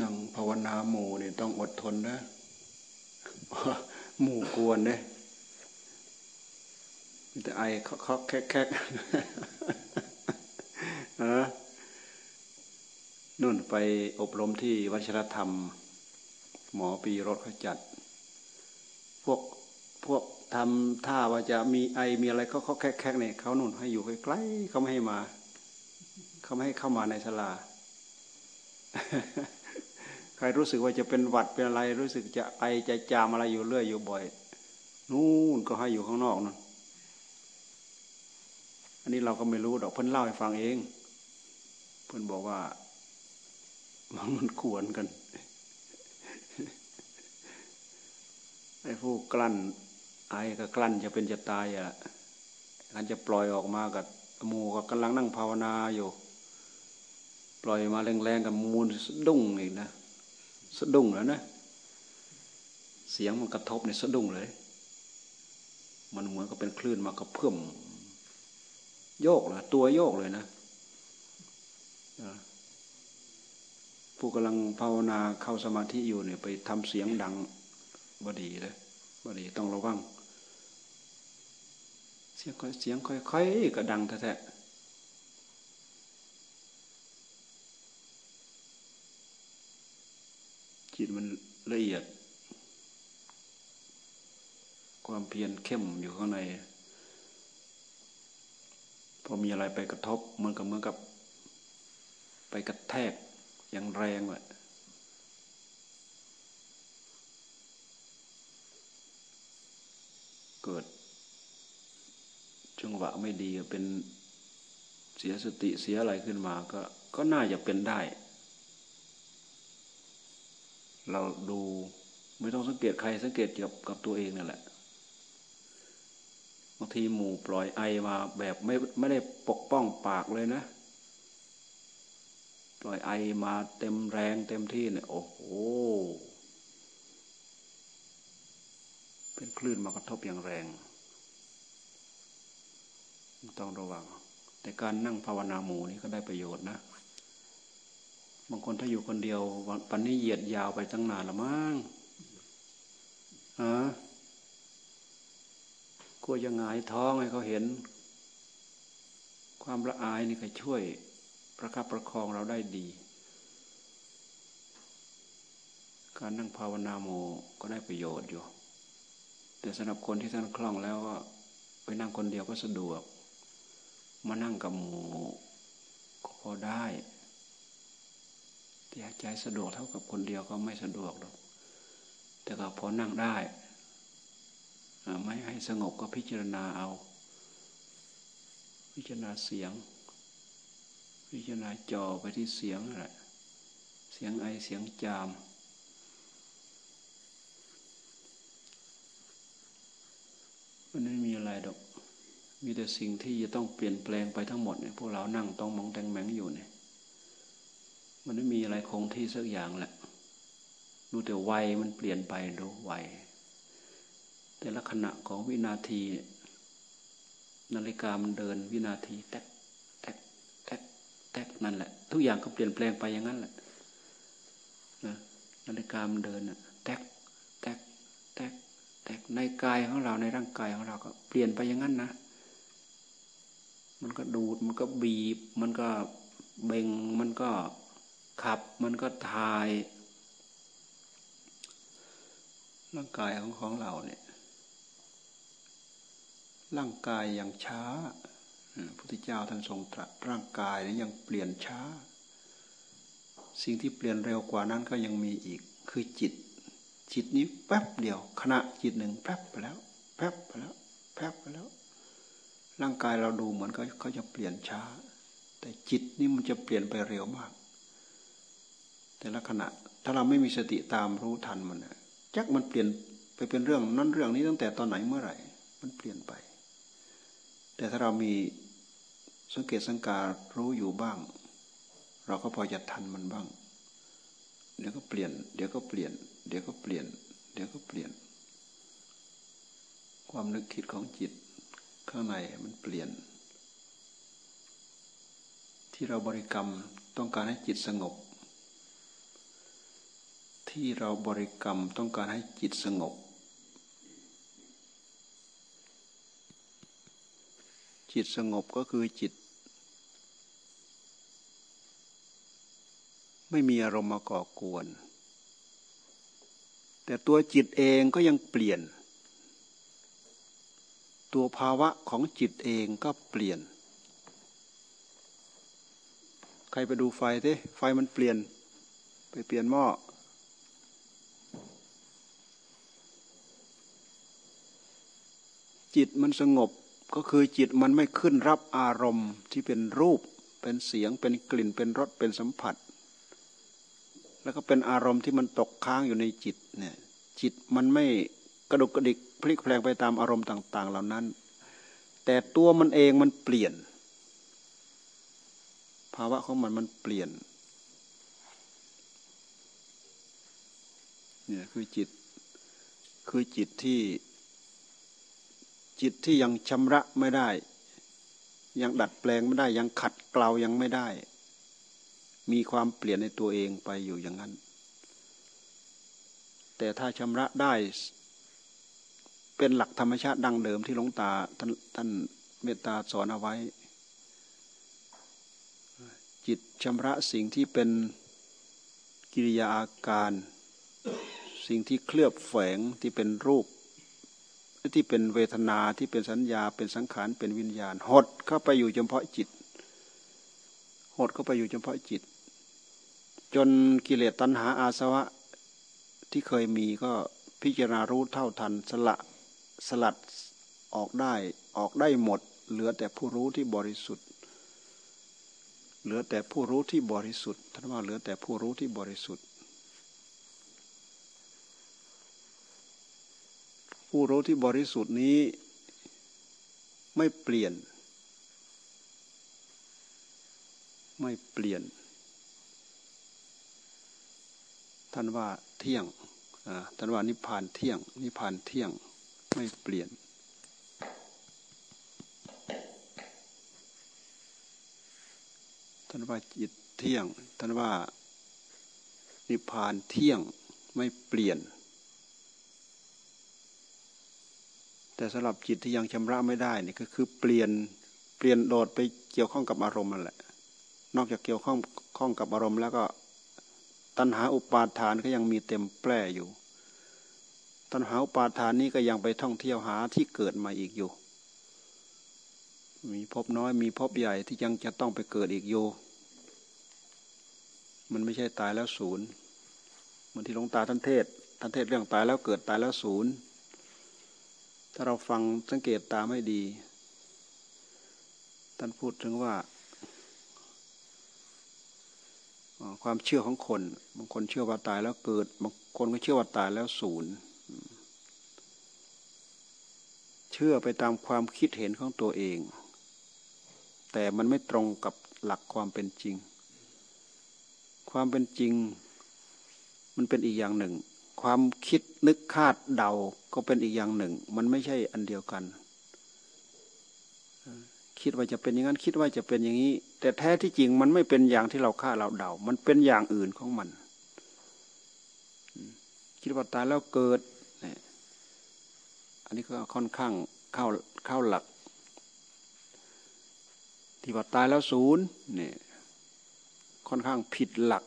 นั่งภาวนาหมู่เนี่ยต้องอดทนนะหมู่กวนเนี่ยมีแต่ไอเคาะแคกแคกนุ่นไปอบรมที่วัชรธรรม หมอปีรถเขาจัด พวกพวกทำท่าว่าจะมีไอมีอะไรเขาเขาแคกแคกเนี่ยเขานุ่นให้อยู่ใกล้ๆเขาไม่ให้มา เขาไม่ให้เข้ามาในศาลา ครรู้สึกว่าจะเป็นหวัดเป็นอะไร รู้สึกจะไอจะจามอะไรอยู่เรื่อยอยู่บ่อย นู่นก็ให้อยู่ข้างนอกนั่นอันนี้เราก็ไม่รู้ดอกเพิ่นเล่าให้ฟังเอง เพิ่นบอกว่ามันขวนกันไอ้ผู้กลั้นไอ้ก็กลั้นจะเป็นจะตายอะการจะปล่อยออกมากับหมูก็กำลังนั่งภาวนาอยู่ ปล่อยมาแรงๆกับมูลดุ้งอีกนะ สะดุ้งแล้วนะ เสียงมันกระทบในสะดุ้งเลย มันเหมือนกับเป็นคลื่นมากระเพื่อมโยกเลยตัวโยกเลยนะผู้กำลังภาวนาเข้าสมาธิอยู่เนี่ยไปทำเสียงดังบดีเลยบดีต้องระวัง เสียงค่อยเสียงค่อยๆก็ดังแท้ๆ จิตมันละเอียด ความเพียรเข้มอยู่ข้างใน พอมีอะไรไปกระทบมือนกับเหมือนกับ ไปกระแทกอย่างแรงเลยเกิดจังหวะไม่ดีเป็นเสียสติเสียอะไรขึ้นมาก็ก็น่าจะเป็นได้ เราดูไม่ต้องสังเกตใครสังเกตกี่ยวกับตัวเองนั่นแหละบางทีหมู่ปล่อยไอมาแบบไม่ไม่ได้ปกป้องปากเลยนะ ปล่อยไอมาเต็มแรงเต็มที่เนี่ยโอ้โหเป็นคลื่นมากระทบอย่างแรง ต้องระวัง แต่การนั่งภาวนาหมู่นี่ก็ได้ประโยชน์นะ บางคนถ้าอยู่คนเดียวปันนี้เหยียดยาวไปตั้งนานละมั้งอ่ากลัวจะหงายท้องให้เขาเห็น ความละอายนี่ก็ช่วยประคับประคองเราได้ดี การนั่งภาวนาโมก็ได้ประโยชน์อยู่ แต่สำหรับคนที่ท่านคล่องแล้วก็ไปนั่งคนเดียวก็สะดวก มานั่งกับหมูก็พ อได้แต่ใจสะดวกเท่ากับคนเดียวก็ไม่สะดวกหรอก แต่ก็พอนั่งได้ ไม่ให้สงบก็พิจารณาเอา พิจารณาเสียง พิจารณาจอไปที่เสียงอะไรเสียงไอเสียงจาม มันไม่มีอะไรดอก มีแต่สิ่งที่จะต้องเปลี่ยนแปลงไปทั้งหมดเนี่ยพวกเรานั่งต้องมองแตงแมงอยู่เนี่ย มันไม่มีอะไรคงที่สักอย่างแหละดูแต่วัยมันเปลี่ยนไปดูวัยแต่ละขณะของวินาที นาฬิกามันเดินวินาทีแตกแตกแตกแตกนั่นแหละ ทุกอย่างก็เปลี่ยนแปลงไปอย่างนั้นแหละนะนาฬิกามันเดินแตกแตกแตกแตกในกายของเราในร่างกายของเราก็เปลี่ยนไปอย่างนั้นนะ มันก็ดูดมันก็บีบ มันก็เบ่งมันก็ ขับมันก็ทายร่างกายของของเราเนี่ย ร่างกายยังช้าพุทธเจ้าท่านทรงตรัสร่างกายนี้ยังเปลี่ยนช้า สิ่งที่เปลี่ยนเร็วกว่านั้นก็ยังมีอีก คือจิต จิตนี้แป๊บเดียว ขณะจิตหนึ่งแป๊บไปแล้ว แป๊บไปแล้ว แป๊บไปแล้ว ร่างกายเราดูเหมือนเขาเขาจะเปลี่ยนช้า แต่จิตนี่มันจะเปลี่ยนไปเร็วมาก แต่ละขณะ ถ้าเราไม่มีสติตามรู้ทันมันจักมันเปลี่ยนไปเป็นเรื่องนั้นเรื่องนี้ตั้งแต่ตอนไหนเมื่อไหร่ มันเปลี่ยนไป แต่ถ้าเรามีสังเกตสังการรู้อยู่บ้าง เราก็พอจะทันมันบ้าง เดี๋ยวก็เปลี่ยน เดี๋ยวก็เปลี่ยน เดี๋ยวก็เปลี่ยน เดี๋ยวก็เปลี่ยน ความนึกคิดของจิตข้างในมันเปลี่ยน ที่เราบริกรรมต้องการให้จิตสงบ ที่เราบริกรรมต้องการให้จิตสงบ จิตสงบก็คือจิต ไม่มีอารมณ์มาก่อกวน แต่ตัวจิตเองก็ยังเปลี่ยน ตัวภาวะของจิตเองก็เปลี่ยน ใครไปดูไฟเด้ไฟมันเปลี่ยน ไปเปลี่ยนหม้อ จิตมันสงบก็คือจิตมันไม่ขึ้นรับอารมณ์ที่เป็นรูป เป็นเสียงเป็นกลิ่นเป็นรสเป็นสัมผัส แล้วก็เป็นอารมณ์ที่มันตกค้างอยู่ในจิตเนี่ยจิตมันไม่กระดุกกระดิกพลิกแปลงไปตามอารมณ์ต่าง ๆ เหล่านั้น แต่ตัวมันเองมันเปลี่ยน ภาวะของมันมันเปลี่ยนเนี่ยคือจิตคือจิตที่ จิตที่ยังชำระไม่ได้ ยังดัดแปลงไม่ได้ ยังขัดเกลายังไม่ได้ มีความเปลี่ยนในตัวเองไปอยู่อย่างนั้น แต่ถ้าชำระได้ เป็นหลักธรรมชาติดั้งเดิมที่หลวงตาท่านท่านเมตตาสอนเอาไว้ จิตชำระสิ่งที่เป็นกิริยาอาการ สิ่งที่เคลือบแฝงที่เป็นรูป ที่เป็นเวทนาที่เป็นสัญญาเป็นสังขารเป็นวิญญาณ หดเข้าไปอยู่เฉพาะจิต หดเข้าไปอยู่เฉพาะจิต จนกิเลสตัณหาอาสวะที่เคยมีก็พิจารณารู้เท่าทันสละสลัดออกได้ออกได้หมด เหลือแต่ผู้รู้ที่บริสุทธิ์ เหลือแต่ผู้รู้ที่บริสุทธิ์ท่านว่าเหลือแต่ผู้รู้ที่บริสุทธิ์ ผู้รู้ที่บริสุทธิ์นี้ ไม่เปลี่ยน ไม่เปลี่ยน ท่านว่าเที่ยงท่านว่านิพพานเที่ยง นิพพานเที่ยงไม่เปลี่ยนท่านว่าจิตเที่ยงท่านว่านิพพานเที่ยงไม่เปลี่ยน แต่สำหรับจิตที่ยังชำระไม่ได้นี่ก็คือเปลี่ยนเปลี่ยนโดดไปเกี่ยวข้องกับอารมณ์นั่นแหละ นอกจากเกี่ยวข้องข้องกับอารมณ์ แล้วก็ตัณหาอุปาทานก็ยังมีเต็มแปร่อยู่ ตัณหาอุปาทานนี้ก็ยังไปท่องเที่ยวหาที่เกิดมาอีกอยู่ มีพบน้อยมีพบใหญ่ที่ยังจะต้องไปเกิดอีกอยู่ มันไม่ใช่ตายแล้วศูนย์เหมือนที่หลวงตาท่านเทศท่านเทศเรื่องตายแล้วเกิดตายแล้วศูนย์ ถ้าเราฟังสังเกตตามให้ดี ท่านพูดถึงว่า ความเชื่อของคน บางคนเชื่อว่าตายแล้วเกิด บางคนก็เชื่อว่าตายแล้วศูนย์ เชื่อไปตามความคิดเห็นของตัวเอง แต่มันไม่ตรงกับหลักความเป็นจริง ความเป็นจริง มันเป็นอีกอย่างหนึ่ง ความคิดนึกคาดเดาก็เป็นอีกอย่างหนึ่ง มันไม่ใช่อันเดียวกัน คิดว่าจะเป็นอย่างนั้น คิดว่าจะเป็นอย่างนี้ แต่แท้ที่จริงมันไม่เป็นอย่างที่เราคาดเราเดา มันเป็นอย่างอื่นของมัน คิดว่าตายแล้วเกิด อันนี้ก็ค่อนข้างเข้าเข้าหลัก ที่ว่าตายแล้วศูนย์เนี่ยค่อนข้างผิดหลัก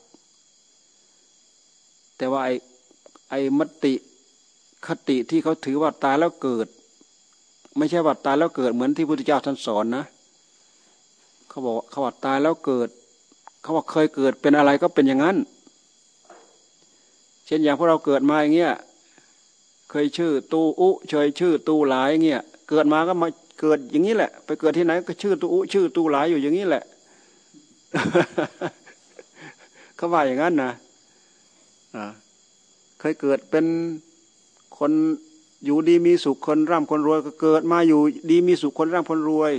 แต่ว่าไอ ไอ้มติคติที่เขาถือว่าตายแล้วเกิด ไม่ใช่ว่าตายแล้วเกิดเหมือนที่พุทธเจ้าท่านสอนนะเขาบอกเขาว่าตายแล้วเกิด เขาว่าเคยเกิดเป็นอะไรก็เป็นอย่างนั้น เช่นอย่างพวกเราเกิดมาอย่างเงี้ยเคยชื่อตูอุเฉยชื่อตูหลายเงี้ยเกิดมาก็มาเกิดอย่างนี้แหละ ไปเกิดที่ไหนก็ชื่อตูอุชื่อตูหลายอยู่อย่างนี้แหละเขาว่าอย่างนั้นนะอ่า ยเกิดเป็นคนอยู่ดีมีสุขคนร่ำคนรวยก็เกิดมาอยู่ดีมีสุขคนร่ำคนรวย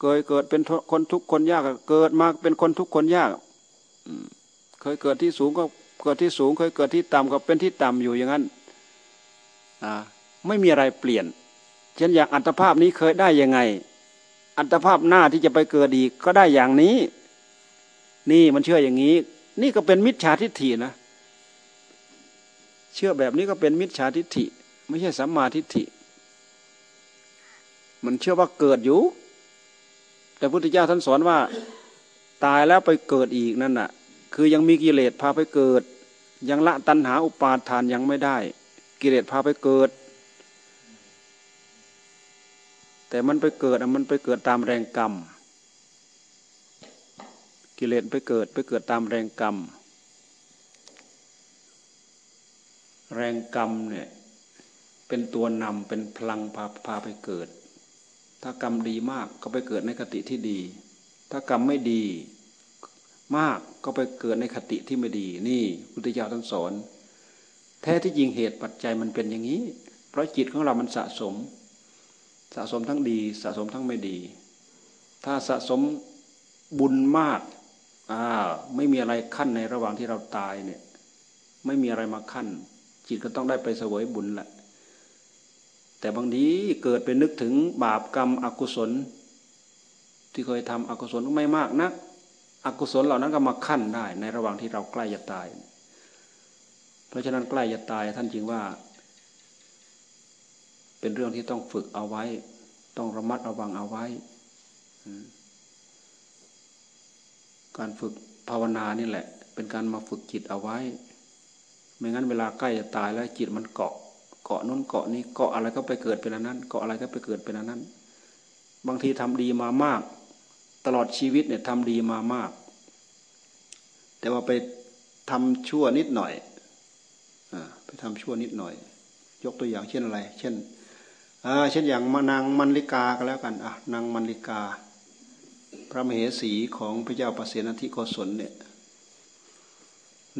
เคยเกิดเป็นคนทุกคนยากเกิดมาเป็นคนทุกคนยากเคยเกิดที่สูงก็เกิดที่สูง เคยเกิดที่ต่ำก็เป็นที่ต่ำอยู่อย่างนั้นไม่มีอะไรเปลี่ยน เช่นอย่างอัตภาพนี้เคยได้ยังไง อัตภาพหน้าที่จะไปเกิดอีกก็ได้อย่างนี้ นี่มันเชื่ออย่างนี้ นี่ก็เป็นมิจฉาทิฏฐินะ เชื่อแบบนี้ก็เป็นมิจฉาทิฏฐิ ไม่ใช่สัมมาทิฏฐิ มันเชื่อว่าเกิดอยู่ แต่พุทธเจ้าท่านสอนว่า ตายแล้วไปเกิดอีกนั่นน่ะ คือยังมีกิเลสพาไปเกิด ยังละตัณหาอุปาทานยังไม่ได้ กิเลสพาไปเกิด แต่มันไปเกิดมันไปเกิดตามแรงกรรม กิเลสไปเกิดไปเกิดตามแรงกรรม แรงกรรมเนี่ยเป็นตัวนำเป็นพลังพาพาไปเกิด ถ้ากรรมดีมากก็ไปเกิดในคติที่ดี ถ้ากรรมไม่ดีมากก็ไปเกิดในคติที่ไม่ดี นี่พุทธเจ้าท่านสอน แท้ที่จริงเหตุปัจจัยมันเป็นอย่างนี้ เพราะจิตของเรามันสะสม สะสมทั้งดี สะสมทั้งไม่ดี ถ้าสะสมบุญมากอ่าไม่มีอะไรขั้นในระหว่างที่เราตายเนี่ย ไม่มีอะไรมาขั้น จิตก็ต้องได้ไปเสวยบุญแหละ แต่บางทีเกิดไปนึกถึงบาปกรรมอกุศล ที่เคยทำอกุศลไม่มากนัก อกุศลเหล่านั้นก็มาขั้นได้ ในระหว่างที่เราใกล้จะตาย เพราะฉะนั้นใกล้จะตายท่านจึงว่า เป็นเรื่องที่ต้องฝึกเอาไว้ ต้องระมัดระวังเอาไว้ การฝึกภาวนานี่แหละ เป็นการมาฝึกจิตเอาไว้ ไม่งั้นเวลาใกล้จะตายแล้วจิตมันเกาะ เกาะนู้นเกาะนี้เกาะอะไรก็ไปเกิดเป็นอันนั้น เกาะอะไรก็ไปเกิดเป็นอันนั้น บางทีทำดีมามาก ตลอดชีวิตเนี่ยทำดีมามาก แต่ว่าไปทำชั่วนิดหน่อยอไปทำชั่วนิดหน่อย ยกตัวอย่างเช่นอะไร เช่นเช่นอย่างมานางมันลิกาก็แล้วกันอะนางมันลิกา พระมเหสีของพระเจ้าปเสนทิโกศลเนี่ย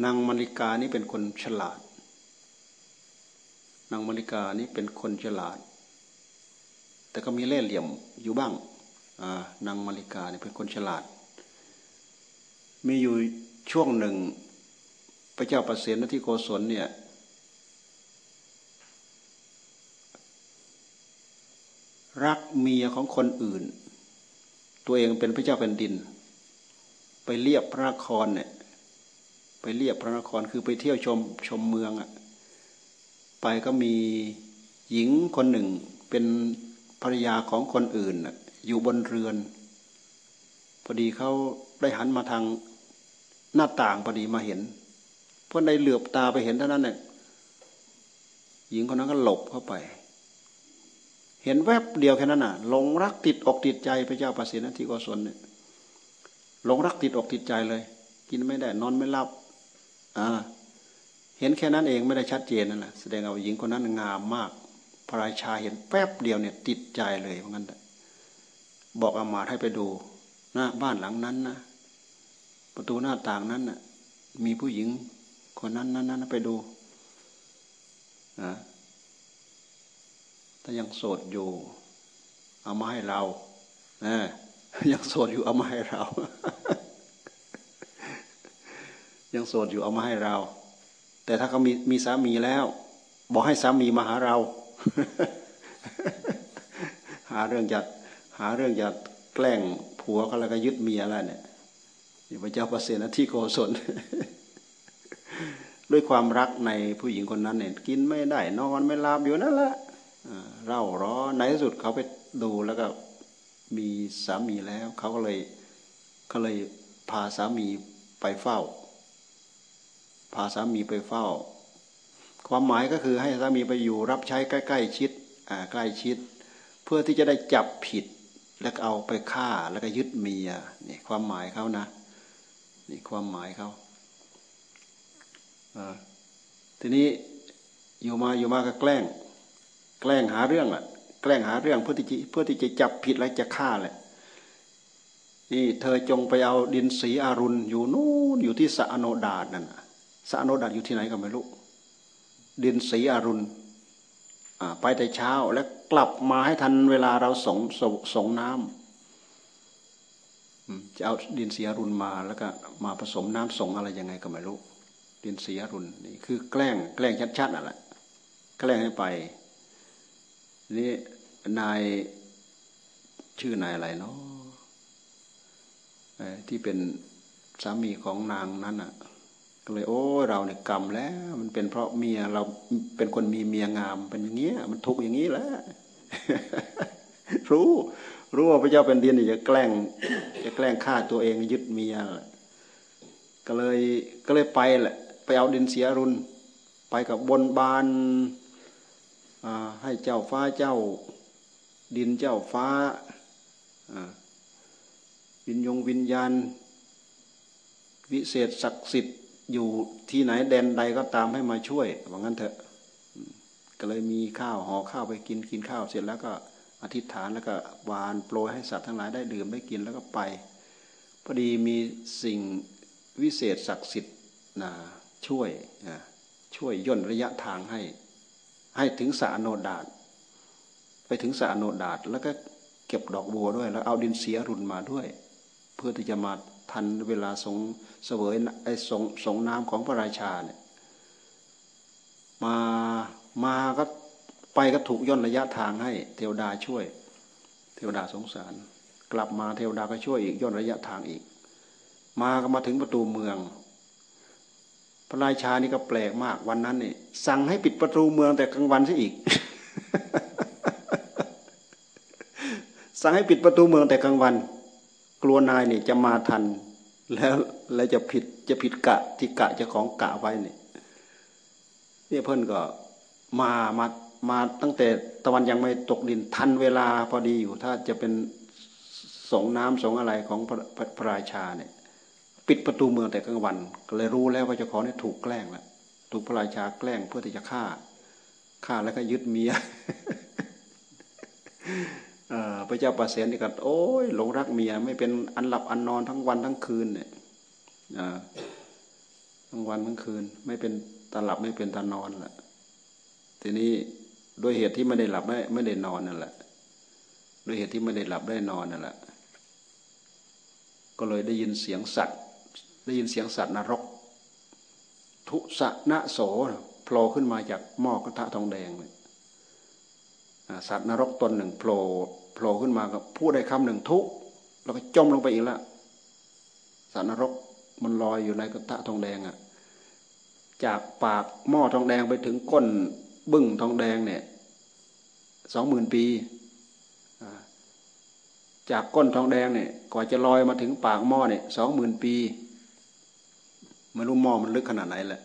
นางมริกานี่เป็นคนฉลาด นางมริกานี่เป็นคนฉลาด แต่ก็มีเล่ห์เหลี่ยมอยู่บ้างนางมริกานี่เป็นคนฉลาด มีอยู่ช่วงหนึ่ง พระเจ้าประเสนที่โกศลเนี่ยรักเมียของคนอื่น ตัวเองเป็นพระเจ้าแผ่นดิน ไปเรียบพระนครเนี่ย ไปเรียบพระนครคือไปเที่ยวชมชมเมืองอะไปก็มีหญิงคนหนึ่งเป็นภรรยาของคนอื่นอยู่บนเรือน พอดีเขาได้หันมาทางหน้าต่างพอดีมาเห็นเพื่อนได้เหลือบตาไปเห็นเท่านั้นเนี่ยหญิงคนนั้นก็หลบเข้าไป เห็นแวบเดียวแค่นั้นน่ะหลงรักติดอกติดใจพระเจ้าปสินทิโกศลเนี่ยหลงรักติดอกติดใจเลย กินไม่ได้นอนไม่หลับ เห็นแค่นั้นเองไม่ได้ชัดเจนนั่นแหละแสดงว่าหญิงคนนั้นงามมาก พระราชาเห็นแป๊บเดียวเนี่ยติดใจเลยเพราะงั้นบอกอามาให้ไปดูหน้าบ้านหลังนั้นนะประตูหน้าต่างนั้นน่ะ มีผู้หญิงคนนั้นนั้นนั้นไปดูนะถ้ายังโสดอยู่ เอามาให้เรานะยังโสดอยู่เอามาให้เรา ยังโสดอยู่เอามาให้เรา แต่ถ้าเขามีมีสามีแล้ว บอกให้สามีมาหาเรา หาเรื่องจะหาเรื่องจะแกล้งผัวเขาแล้วก็ยึดเมียแล้วเนี่ยพระเจ้าประเสนที่โกศลด้วยความรักในผู้หญิงคนนั้นเนี่ยกินไม่ได้ นอนไม่หลับอยู่นั่นแหละเร่าร้อในที่สุดเขาไปดูแล้วก็มีสามีแล้ว เขาก็เลยเขาเลยพาสามีไปเฝ้า พาสามีไปเฝ้า ความหมายก็คือให้สามีไปอยู่รับใช้ใกล้ๆชิดใกล้ชิด เพื่อที่จะได้จับผิดแล้วเอาไปฆ่าแล้วก็ยึดเมียนี่ความหมายเขานะนี่ความหมายเขาทีนี้อยู่มาอยู่มาก็แกล้ง แกล้งหาเรื่องอะ แกล้งหาเรื่องเพื่อที่จะเพื่อที่จะจับผิดและจะฆ่าแหละนี่เธอจงไปเอาดินสีอารุณอยู่นู่นอยู่ที่สะอโนดาดนั่น สะโนดัดอยู่ที่ไหนก็ไม่รู้ดินสีอรุณไปแต่เช้าแล้วกลับมาให้ทันเวลาเราส่งส่งน้ำจะเอาดินสีอรุณมาแล้วก็มาผสมน้ำส่งอะไรยังไงก็ไม่รู้ดินสีอรุณนี่คือแกล้งแกล้งชัดๆนั่นแหละแกล้งให้ไปนี่นายชื่อนายอะไรเนาะที่เป็นสามีของนางนั้นอะ ก็เลย โอ้เราเนี่ยกรรมแล้ว มันเป็นเพราะเมียเราเป็นคนมีเมียงามเป็นอย่างเงี้ย มันทุกอย่างนี้แหละรู้ รู้ว่าพระเจ้าเป็นดินจะแกล้ง จะแกล้งฆ่าตัวเองยึดเมียก็เลยก็เลยไปแหละ ไปเอาดินเสียรุนไปกับบนบานให้เจ้าฟ้าเจ้า ดินเจ้าฟ้าวิญญงวิญญาณ วิเศษศักดิ์สิทธิ์ อยู่ที่ไหนแดนใดก็ตามให้มาช่วยว่างั้นเถอะ ก็เลยมีข้าวห่อข้าวไปกินกินข้าวเสร็จแล้วก็อธิษฐานแล้วก็วานโปรยให้สัตว์ทั้งหลายได้ดื่มได้กินแล้วก็ไปพอดีมีสิ่งวิเศษศักดิ์สิทธิ์นะช่วยนะช่วยย่นระยะทางให้ ให้ถึงสาโนดาตไปถึงสาโนดาตแล้วก็เก็บดอกบัวด้วย แล้วเอาดินเสียรุนมาด้วย เพื่อที่จะมา ทันเวลาสงเสวยไอ้สงสงน้ำของพระราชาเนี่ยมามาก็ไปก็ถูกย่นระยะทางให้เทวดาช่วย เทวดาสงสาร กลับมาเทวดาก็ช่วยอีกย่นระยะทางอีก มาก็มาถึงประตูเมือง พระราชานี่ก็แปลกมากวันนั้นเนี่ยสั่งให้ปิดประตูเมืองแต่กลางวันซะอีก สั่งให้ปิดประตูเมืองแต่กลางวัน กลัวนายเนี่ยจะมาทัน แล้วแล้วจะผิดจะผิดกะที่กะจะของกะไว้เนี่ยนี่เพื่อนก็มามามาตั้งแต่ตะวันยังไม่ตกดินทันเวลาพอดีอยู่ถ้าจะเป็นสงน้ำสงอะไรของพระพระราชาเนี่ย ปิดประตูเมืองแต่กลางวัน ก็เลยรู้แล้วว่าเจ้าของนี่ยถูกแกล้งแล้วถูกพระราชาแกล้งเพื่อที่จะฆ่าฆ่าแล้วก็ยึดเมีย พระเจ้าประเสนนี่ก็โอ้ยหลงรักเมียไม่เป็นอันหลับอันนอนทั้งวันทั้งคืนเนี่ยทั้งวันทั้งคืน ไม่เป็นตาหลับไม่เป็นตานอนแหละทีนี้ด้วยเหตุที่ไม่ได้หลับไม่ไม่ได้นอนนั่นแหละด้วยเหตุที่ไม่ได้หลับได้นอนนั่นแหละก็เลยได้ยินเสียงสัตว์ ได้ยินเสียงสัตว์นรก ทุสะนะโสโผล่ขึ้นมาจากหม้อกระทะทองแดงเลยสัตว์นรกตนหนึ่งโผล่ โผล่ขึ้นมาก็พูดได้คำหนึ่งทุกแล้วก็จมลงไปอีกล้วสัตว์นรกมันลอยอยู่ในกระทะทองแดงอะจากปากหม้อทองแดงไปถึงก้นบึ้งทองแดงเนี่ยสองหมื่นปีจากก้นทองแดงเนี่ยกว่าจะลอยมาถึงปากหม้อเนี่ยสองหมื่นปีไม่รู้หม้อมันลึกขนาดไหนแหละ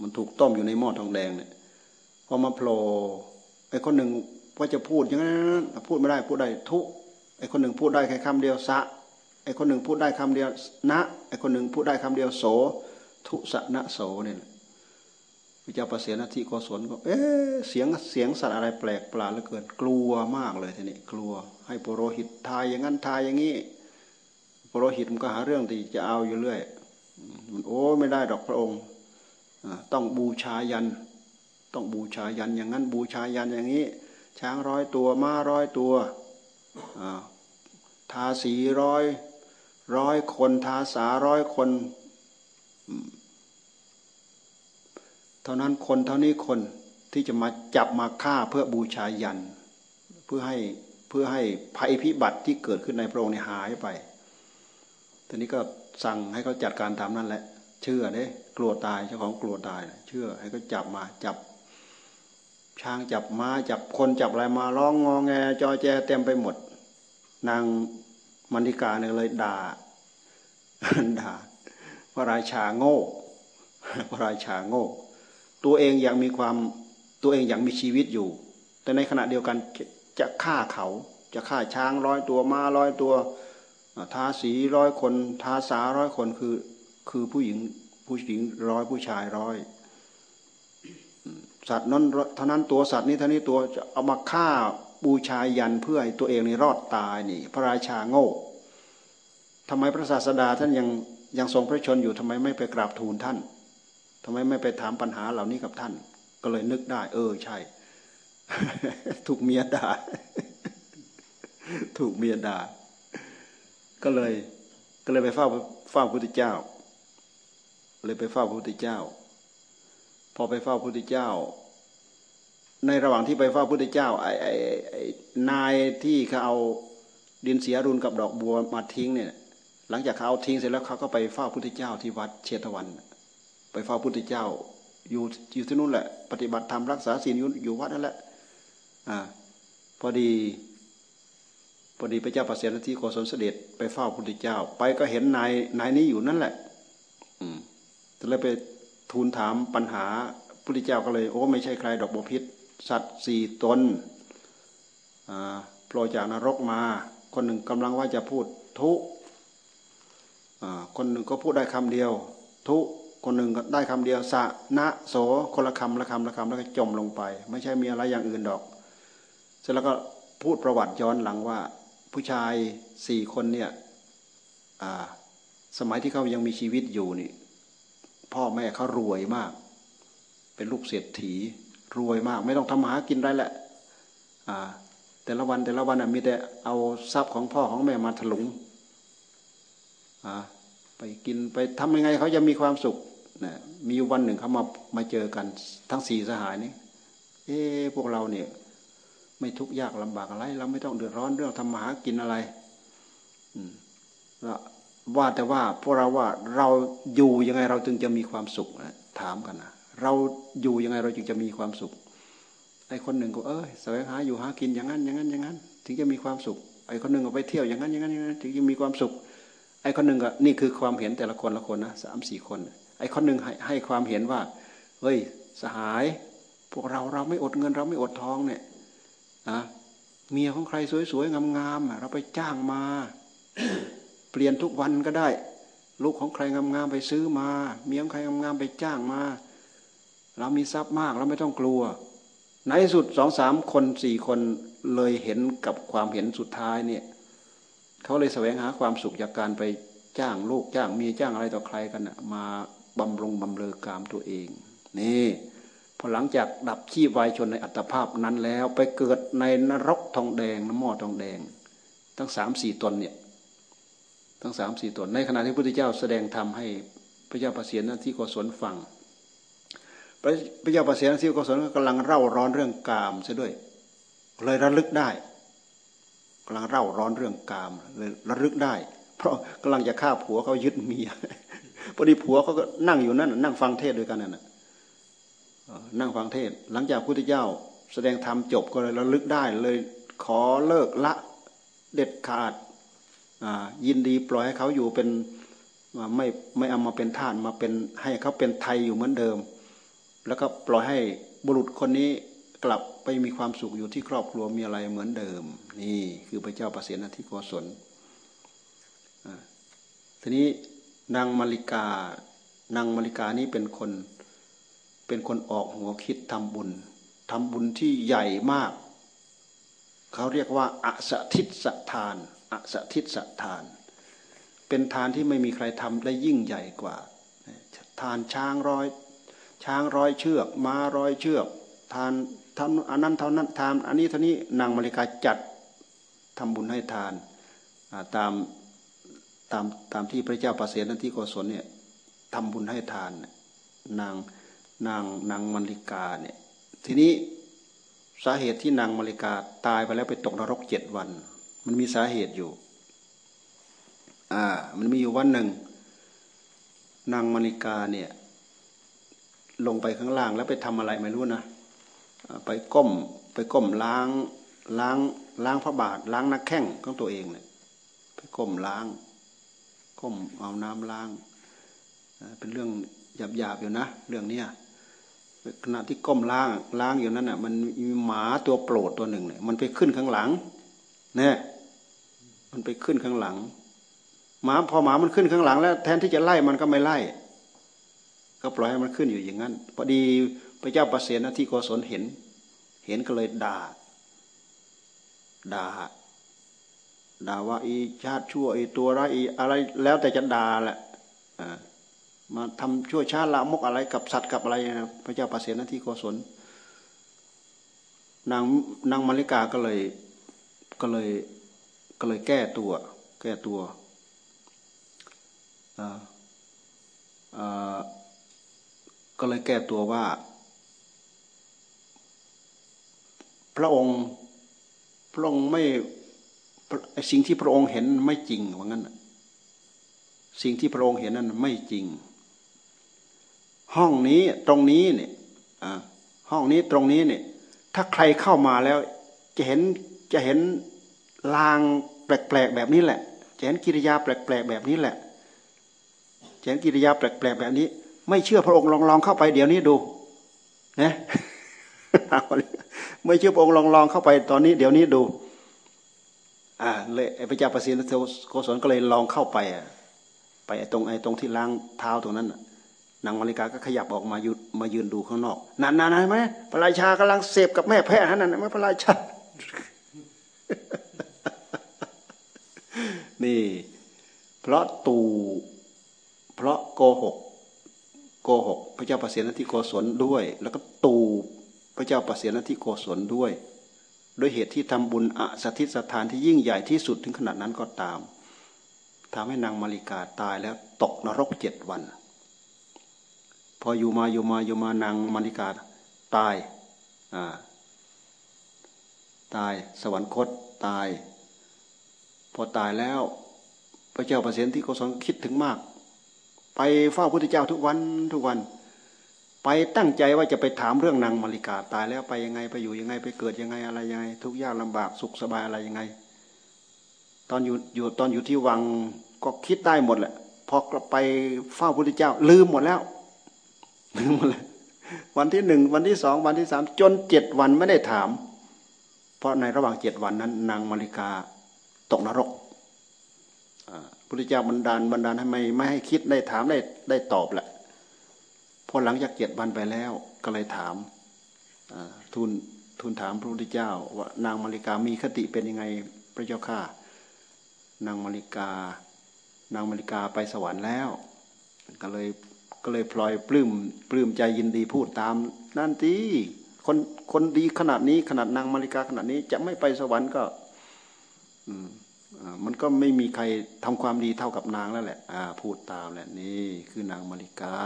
มันถูกต้มอยู่ในหม้อทองแดงเนี่ยพอมาโผล่ไอ้คนหนึ่ง ว่าจะพูดอย่างนั้นพูดไม่ได้พูดได้ทุไอ้คนหนึ่งพูดได้แค่คำเดียวสะไอ้คนหนึ่งพูดได้คำเดียวนะไอ้คนหนึ่งพูดได้คำเดียวโส ทุสะนะโสเนี่ยพระเจ้าประเสนทิโกศลก็ เอ๊เสียงเสียงสัตว์อะไรแปลกประหลาดเหลือเกิน กลัวมากเลยทีนี้กลัว ให้ปโรหิตทายอย่างนั้นทายอย่างนี้ปโรหิตมันก็หาเรื่องที่จะเอาอยู่เรื่อยมันโอ้ไม่ได้ดอกพระองค์ต้องบูชายัน ต้องบูชายันอย่างนั้นบูชายันอย่างนี้ ช้างร้อยตัวม้าร้อยตัวทาสีร้อยร้อยคนทาสาร้อยคน เท่านั้นคนเท่านี้คนที่จะมาจับมาฆ่าเพื่อบูชายัน เพื่อให้เพื่อให้ภัยพิบัติที่เกิดขึ้นในพระองค์หายไปทีนี้ก็สั่งให้เขาจัดการตามนั้นแหละ เชื่อเด้กลัวตายเจ้าของกลัวตาย เชื่อให้เขาจับมาจับ ช้างจับม้าจับคนจับอะไรมาร้องงอแง จอแจเต็มไปหมด นางมันิกาเนี่ยเลยด่าด่าพระราชาโง่พระราชาโง่ ตัวเองยังมีความตัวเองยังมีชีวิตอยู่ แต่ในขณะเดียวกันจะฆ่าเขาจะฆ่าช้างร้อยตัวม้าร้อยตัวทาสีร้อยคนทาสาร้อยคนคือคือผู้หญิงผู้หญิงร้อยผู้ชายร้อย สัตว์นั้นเท่านั้นตัวสัตว์นี้เท่านี้ตัวจะเอามาฆ่าบูชายันเพื่อให้ตัวเองนี่รอดตายนี่ พระราชาโง่ทำไมพระศาสดาท่านยังยังทรงพระชนอยู่ทำไมไม่ไปกราบทูลท่านทำไมไม่ไปถามปัญหาเหล่านี้กับท่าน ก็เลยนึกได้ เออใช่ ถูกเมียด่าถูกเมียด่าก็เลย ก็เลยไปเฝ้าเฝ้าพระพุทธเจ้า เลยไปเฝ้าพระพุทธเจ้า พอไปเฝ้าพระพุทธเจ้า ในระหว่างที่ไปเฝ้าพระพุทธเจ้าไอ้ไอ้ไอ้นายที่เขาเอาดินเสียรุนกับดอกบัวมาทิ้งเนี่ย หลังจากเขาเอาทิ้งเสร็จแล้วเขาก็ไปเฝ้าพระพุทธเจ้าที่วัดเชตวัน ไปเฝ้าพุทธเจ้า อยู่อยู่ที่นู่นแหละ ปฏิบัติธรรมรักษาศีลอยู่อยู่วัดนั่นแหละ อ่า พอดีพอดีพระเจ้าประเสริฐที่โกศลเสด็จไปเฝ้าพุทธเจ้า ไปก็เห็นนายนายนี้อยู่นั่นแหละ อืมจะเลยไป ทูลถามปัญหาพุทธเจ้าก็เลย โอ้ไม่ใช่ใครดอกบพิษสัตว์สี่ตนโผล่จากนรกมา คนหนึ่งกำลังว่าจะพูดทุคนหนึ่งก็พูดได้คำเดียว ทุคนหนึ่งก็ได้คำเดียวสะนะโสคนละคำละคำละคำแล้วก็จมลงไป ไม่ใช่มีอะไรอย่างอื่นดอก เสร็จแล้วก็พูดประวัติย้อนหลังว่า ผู้ชายสี่คนเนี่ยสมัยที่เขายังมีชีวิตอยู่นี่ พ่อแม่เขารวยมาก เป็นลูกเศรษฐีรวยมาก ไม่ต้องทำหากินได้แหละแต่ละวันแต่ละวันมีแต่เอาทรัพย์ของพ่อของแม่มาถลุงไปกินไปทำยังไงเขาจะมีความสุขนะมีวันหนึ่งเขามามาเจอกันทั้งสี่สหายนี้เอ๊พวกเราเนี่ย ไม่ทุกข์ยากลำบากอะไร เราไม่ต้องเดือดร้อนเรื่องทำมาหากินอะไรว่ ว่าแต่ว่าพวกเราว่าเราอยู่ยังไงเราจึงจะมีความสุขนะถามกันนะเราอยู่ยังไงเราจึงจะมีความสุขไอ้คนหนึ่งก็เออแสวงหาอยู่หากินอย่างนั้นอย่างนั้นอย่างนั้น ถึงจะมีความสุข ไอ้คนหนึ่งก็ไปเที่ยวอย่างนั้นอย่างนั้นอย่างนั้นถึงจะมีความสุข ไอ้คนหนึ่งก็นี่คือความเห็นแต่ละคนละคนนะสามสี่คน ไอ้คนหนึ่งให้ให้ความเห็นว่าเฮ้ยสหาย พวกเราเราไม่อดเงินเราไม่อดทองเนี่ยนะเมียของใครสวยๆงามๆเราไปจ้างมา เปลี่ยนทุกวันก็ได้ ลูกของใครงามๆไปซื้อมาเมียของใครงามๆไปจ้างมา เรามีทรัพย์มากเราไม่ต้องกลัว ในสุดสองสามคนสี่คนเลยเห็นกับความเห็นสุดท้ายเนี่ยเขาเลยแสวงหาความสุขจากการไปจ้างลูกจ้างเมียจ้างอะไรต่อใครกันนะมาบำรุงบำเรอกามตัวเอง นี่พอหลังจากดับชีพวายชนในอัตภาพนั้นแล้วไปเกิดในนรกทองแดงน้ำหม้อทองแดง ทั้งสามสี่ตนเนี่ย ทั้งสามสี่ตนในขณะที่พระพุทธเจ้าแสดงธรรมให้พระเจ้าประเสียนที่โกศลฟังพระเจ้าประเสียนที่โกศลกำลังเร่าร้อนเรื่องกามซะด้วย เลยระลึกได้กำลังเร่าร้อนเรื่องกามเลยระลึกได้ เพราะกำลังจะฆ่าผัวเขายึดเมียพอดีผัวเขาก็นั่งอยู่นั่นนั่งฟังเทศด้วยกันนั่นนั่งฟังเทศ หลังจากพุทธเจ้า แสดงธรรมจบก็เลยระลึกได้เลยขอเลิกละเด็ดขาด ยินดีปล่อยให้เขาอยู่เป็นไม่ไม่เอามาเป็นทาสมาเป็นให้เขาเป็นไทยอยู่เหมือนเดิม แล้วก็ปล่อยให้บุรุษคนนี้กลับไปมีความสุขอยู่ที่ครอบครัวมีอะไรเหมือนเดิม นี่คือพระเจ้าประเสนาธิโกศลทีนี้นางมาริกานางมาริกานี้เป็นคนเป็นคนออกหัวคิดทำบุญทำบุญที่ใหญ่มาก เขาเรียกว่าอสทิศทาน อสทิศทาน เป็นทานที่ไม่มีใครทำได้ยิ่งใหญ่กว่า ทานช้างร้อย ช้างร้อยเชือก ม้าร้อยเชือก ทานทำอันนั้นเท่านั้นทานอันนี้เท่านี้นางมาริกาจัดทำบุญให้ทานตามตามตามที่พระเจ้าประเสริฐที่โกศลเนี่ยทำบุญให้ทานนางนางนางมาริกาเนี่ยทีนี้สาเหตุที่นางมาริกาตายไปแล้วไปตกนรกเจ็ดวัน มันมีสาเหตุอยู่ อ่า มันมีอยู่วันหนึ่ง นางมาริกาเนี่ย ลงไปข้างล่างแล้วไปทำอะไรไม่รู้นะไปก้ม ไปก้มล้างล้างล้างพระบาท ล้างนักแข้งของตัวเองเนี่ยไปก้มล้าง ก้มเอาน้ำล้าง เป็นเรื่องหยาบๆอยู่นะ เรื่องเนี้ยขณะที่ก้มล้างล้างอยู่นั้นน่ะ มันมีหมาตัวโปรดตัวหนึ่งเนี่ยมันไปขึ้นข้างหลัง เนี่ยมันไปขึ้นข้างหลังหมาพอหมามันขึ้นข้างหลังแล้ว แทนที่จะไล่มันก็ไม่ไล่ ก็ปล่อยให้มันขึ้นอยู่อย่างนั้นพอดีพระเจ้าประเสนที่โกศลเห็น เห็นก็เลยด่าด่าด่าว่าอีชาติชั่วอีตัวร้ายอีอะไรแล้วแต่จะด่าแหละมาทำชั่วชาติละมกอะไรกับสัตว์กับอะไรนะพระเจ้าประเสนที่โกศลนางนางมาริกาก็เลย ก็เลยก็เลยแก้ตัว แก้ตัวก็เลยแก้ตัวว่า พระองค์พระองค์ไม่สิ่งที่พระองค์เห็นไม่จริงว่างั้นสิ่งที่พระองค์เห็นนั้นไม่จริง ห้องนี้ตรงนี้เนี่ยห้องนี้ตรงนี้เนี่ย ถ้าใครเข้ามาแล้วจะเห็น จะเห็นลางแปลกๆแบบนี้แหละจะเห็นกิริยาแปลกๆแบบนี้แหละจะเห็นกิริยาแปลกๆแบบนี้ ไม่เชื่อพระองค์ลองลองเข้าไปเดี๋ยวนี้ดูนะไม่เชื่อพระองค์ลองลองเข้าไปตอนนี้เดี๋ยวนี้ดูอ่าเลยพระเจ้าประสิทธิ์โกศลก็เลยลองเข้าไปอะไปตรงไอ้ตรงที่ล้างเท้าตรงนั้นนางมาริกาก็ขยับออกมายุดมายืนดูข้างนอกนานๆไหมพระราชากำลังเสพกับแม่แพะนั่นน่ะไม่พระราชา นี่ เพราะตูเพราะโกหกโกหกพระเจ้าประเสนทิโกศลด้วย แล้วก็ตูพระเจ้าประเสนทิโกศลด้วยด้วยเหตุที่ทำบุญอสถิตสถานที่ยิ่งใหญ่ที่สุดถึงขนาดนั้นก็ตามทำให้นางมาริกาตายแล้วตกนรกเจ็ดวัน พออยู่มาอยู่มาอยู่มานางมาริกาตายอ่าตายสวรรคตตาย พอตายแล้ว พระเจ้าประสิทธิโกศลคิดถึงมาก ไปเฝ้าพระพุทธเจ้าทุกวันทุกวัน ไปตั้งใจว่าจะไปถามเรื่องนางมาริกาตายแล้วไปยังไงไปอยู่ยังไงไปเกิดยังไงอะไรยังไง ทุกยากลำบากสุขสบายอะไรยังไง ตอนอยู่อยู่ตอนอยู่ที่วังก็คิดได้หมดแหละพอกลับไปเฝ้าพระพุทธเจ้า ลืมหมดแล้วลืมหมดเลยวันที่หนึ่งวันที่สองวันที่สามจนเจ็ดวันไม่ได้ถาม เพราะในระหว่างเจ็ดวันนั้น นางมาริกา ตกนรกพระพุทธเจ้าบันดาลบันดาลให้ไม่ไม่ให้คิดได้ถามได้ได้ตอบแหละพอหลังจากเจ็ดวันไปแล้วก็เลยถามทูลทูลถามพระพุทธเจ้า ว่านางมาริกามีคติเป็นยังไงพระเจ้าข้านางมาริกา นางมาริกาไปสวรรค์แล้ว ก็เลยก็เลยพลอยปลื้มปลื้มใจยินดีพูดตามนั่นทีคนคนดีขนาดนี้ขนาดนางมาริกาขนาดนี้จะไม่ไปสวรรค์ก็ มันก็ไม่มีใครทำความดีเท่ากับนางแล้วแหละพูดตามแหละนี่คือนางมาริกา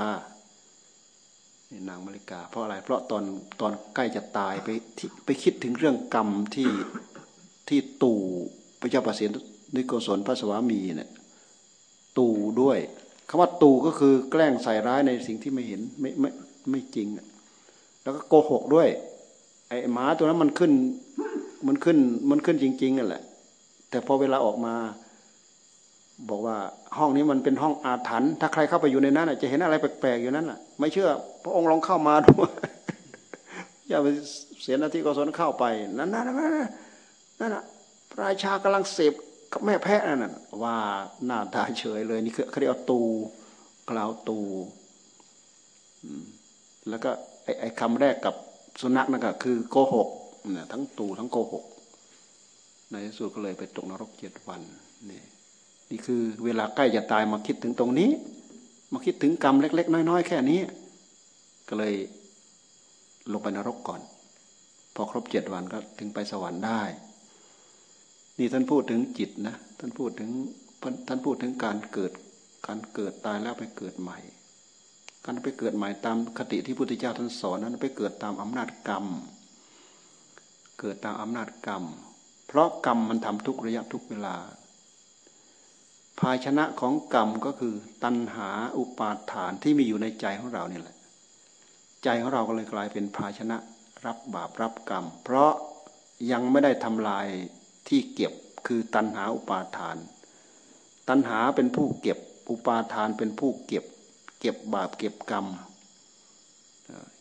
นี่นางมาริกา เพราะอะไร เพราะตอนตอนใกล้จะตายไปไปคิดถึงเรื่องกรรมที่ที่ตู่พระเจ้าประสิทธินิโกศลพระสวามีเนี่ยตูด้วยคำว่าตูก็คือแกล้งใส่ร้ายในสิ่งที่ไม่เห็นไม่ไม่ไม่จริง แล้วก็โกหกด้วย ไอ้หมาตัวนั้นมันขึ้น มันขึ้นมันขึ้นจริงๆนั่นแหละ แต่พอเวลาออกมา บอกว่าห้องนี้มันเป็นห้องอาถรรพ์ถ้าใครเข้าไปอยู่ในนั้นจะเห็นอะไรแปลกๆอยู่นั้นอะ ไม่เชื่อ พระองค์ลองเข้ามาดูอย่าไปเสียนาทีกศลเข้าไป นั่นนั่นนั่นน่ะราชากำลังเสพกับแม่แพะนั่นว่าหน้าตาเฉยเลย นี่คือเขาเรียกตูกล่าวตูแล้วก็ไอ้คำแรกกับสุนัขนั่นก็คือโกหกเนี่ยทั้งตูทั้งโกหก ในที่สุดก็เลยไปตกนรกเจ็ดวันนี่นี่คือเวลาใกล้จะตายมาคิดถึงตรงนี้ มาคิดถึงกรรมเล็ก ๆ น้อย ๆ แค่นี้ ก็เลยลงไปนรกก่อน พอครบเจ็ดวันก็ถึงไปสวรรค์ได้ นี่ท่านพูดถึงจิตนะท่านพูดถึงท่านพูดถึงการเกิดการเกิดตายแล้วไปเกิดใหม่ การไปเกิดใหม่ตามคติที่พุทธเจ้าท่านสอนนั้นไปเกิดตามอำนาจกรรม เกิดตามอำนาจกรรม เพราะกรรมมันทำทุกระยะทุกเวลา ภาชนะของกรรมก็คือ ตัณหาอุปาทานที่มีอยู่ในใจของเราเนี่ยแหละ ใจของเราก็เลยกลายเป็นภาชนะรับบาปรับกรรม เพราะยังไม่ได้ทำลายที่เก็บคือตัณหาอุปาทาน ตัณหาเป็นผู้เก็บอุปาทานเป็นผู้เก็บ เก็บบาปเก็บกรรม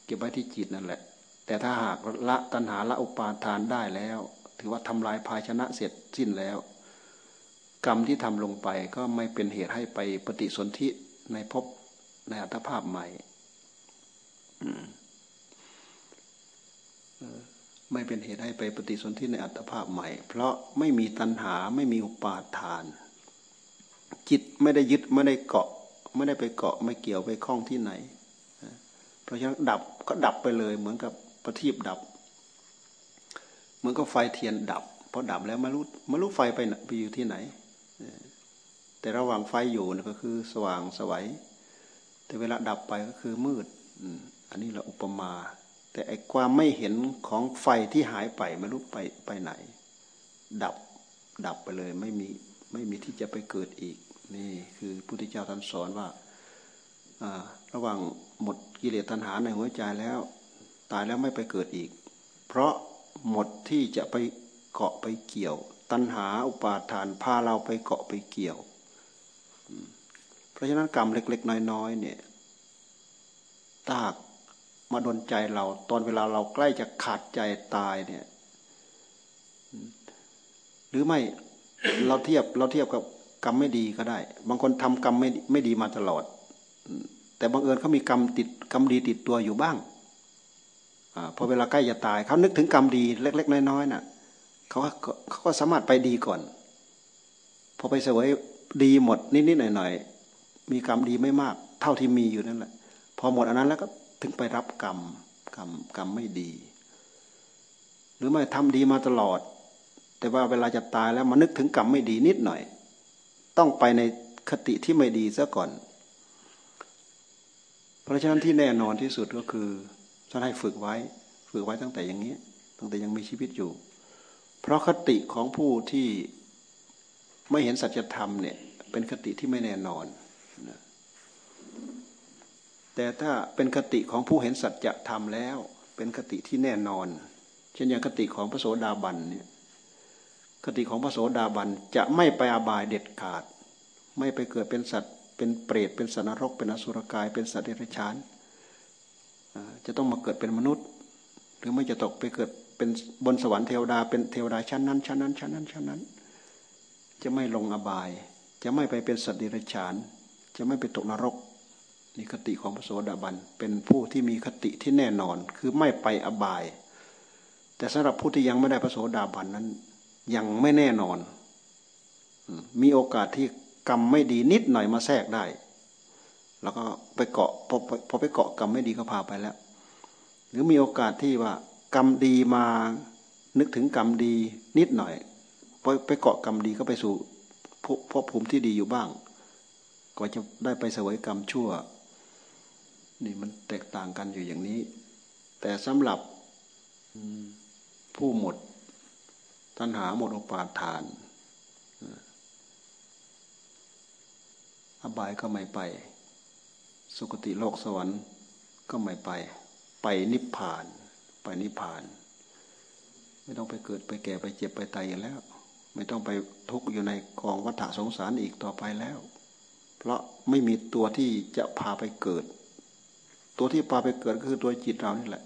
เก็บไว้ที่จิตนั่นแหละ แต่ถ้าหากละตัณหาละอุปาทานได้แล้ว ถือว่าทำลายภาชนะเสร็จสิ้นแล้ว กรรมที่ทำลงไปก็ไม่เป็นเหตุให้ไปปฏิสนธิในภพในอัตภาพใหม่ไม่เป็นเหตุให้ไปปฏิสนธิในอัตภาพใหม่ เพราะไม่มีตัณหาไม่มีอุปาทาน จิตไม่ได้ยึดไม่ได้เกาะ ไม่ได้ไปเกาะไม่เกี่ยวไปคล้องที่ไหน เพราะฉะนั้นดับก็ดับไปเลยเหมือนกับประทีปดับ เหมือนกับไฟเทียนดับพอดับแล้วไม่รู้ไม่รู้ไฟไปไปอยู่ที่ไหน แต่ระหว่างไฟอยู่นะก็คือสว่างสวัยแต่เวลาดับไปก็คือมืดอันนี้เราอุปมา แต่ไอความไม่เห็นของไฟที่หายไปไม่รู้ไปไปไหน ดับดับไปเลยไม่มีไม่มีที่จะไปเกิดอีก นี่คือพุทธเจ้าท่านสอนว่าระหว่างหมดกิเลสตัณหาในหัวใจแล้ว ตายแล้วไม่ไปเกิดอีก เพราะ หมดที่จะไปเกาะไปเกี่ยว ตัณหาอุปาทานพาเราไปเกาะไปเกี่ยว เพราะฉะนั้นกรรมเล็ก ๆ น้อย ๆ เนี่ยตากมาดนใจเราตอนเวลาเราใกล้จะขาดใจตายเนี่ยหรือไม่เราเทียบเราเทียบกับกรรมไม่ดีก็ได้ บางคนทำกรรมไม่ไม่ดีมาตลอด แต่บางเอิญเขามีกรรมติดกรรมดีติดตัวอยู่บ้าง พอเวลาใกล้จะตายเขานึกถึงกรรมดีเล็ก ๆ น้อยๆน่ะเขาเขาก็สามารถไปดีก่อน พอไปเสวยดีหมดนิดๆหน่อยๆมีกรรมดีไม่มาก เท่าที่มีอยู่นั่นแหละ พอหมดอันนั้นแล้วก็ถึงไปรับกรรมกรรมกรรมไม่ดี หรือไม่ทำดีมาตลอด แต่ว่าเวลาจะตายแล้วมานึกถึงกรรมไม่ดีนิดหน่อย ต้องไปในคติที่ไม่ดีซะก่อน เพราะฉะนั้นที่แน่นอนที่สุดก็คือ ท่านให้ฝึกไว้ ฝึกไว้ตั้งแต่อย่างนี้ ตั้งแต่ยังมีชีวิตอยู่ เพราะคติของผู้ที่ไม่เห็นสัจธรรมเนี่ย เป็นคติที่ไม่แน่นอนแต่ถ้าเป็นคติของผู้เห็นสัจธรรมแล้ว เป็นคติที่แน่นอน เช่นอย่างคติของพระโสดาบันเนี่ยคติของพระโสดาบันจะไม่ไปอาบายเด็ดขาด ไม่ไปเกิดเป็นสัตว์ เป็นเปรตเป็นสัตว์นรกเป็นอสุรกายเป็นสัตว์เดรัจฉาน จะต้องมาเกิดเป็นมนุษย์ หรือไม่จะตกไปเกิดเป็นบนสวรรค์เทวดาเป็นเทวดาชั้นนั้นชั้นนั้นชั้นนั้นชั้นนั้น จะไม่ลงอบาย จะไม่ไปเป็นสัตว์เดรัจฉาน จะไม่ไปตกนรกนี่คติของพระโสดาบันเป็นผู้ที่มีคติที่แน่นอนคือไม่ไปอบาย แต่สำหรับผู้ที่ยังไม่ได้พระโสดาบันนั้น ยังไม่แน่นอน มีโอกาสที่กรรมไม่ดีนิดหน่อยมาแทรกได้ แล้วก็ไปเกาะพอพอไปเกาะกรรมไม่ดีก็พาไปแล้ว หรือมีโอกาสที่ว่า กรรมดีมานึกถึงกรรมดีนิดหน่อยไปไปเกาะกรรมดีก็ไปสู่พบภูมิที่ดีอยู่บ้าง ก็จะได้ไปเสวยกรรมชั่ว นี่มันแตกต่างกันอยู่อย่างนี้ แต่สำหรับผู้หมด ตัณหาหมดอุปาทาน อบายก็ไม่ไป สุคติโลกสวรรค์ก็ไม่ไป ไปนิพพาน ไปนิพพาน ไม่ต้องไปเกิดไปแก่ไปเจ็บไปตายอย่างแล้ว ไม่ต้องไปทุกข์อยู่ในกองวัฏสงสารอีกต่อไปแล้ว เพราะไม่มีตัวที่จะพาไปเกิด ตัวที่พาไปเกิดก็คือตัวจิตเรานี่แหละ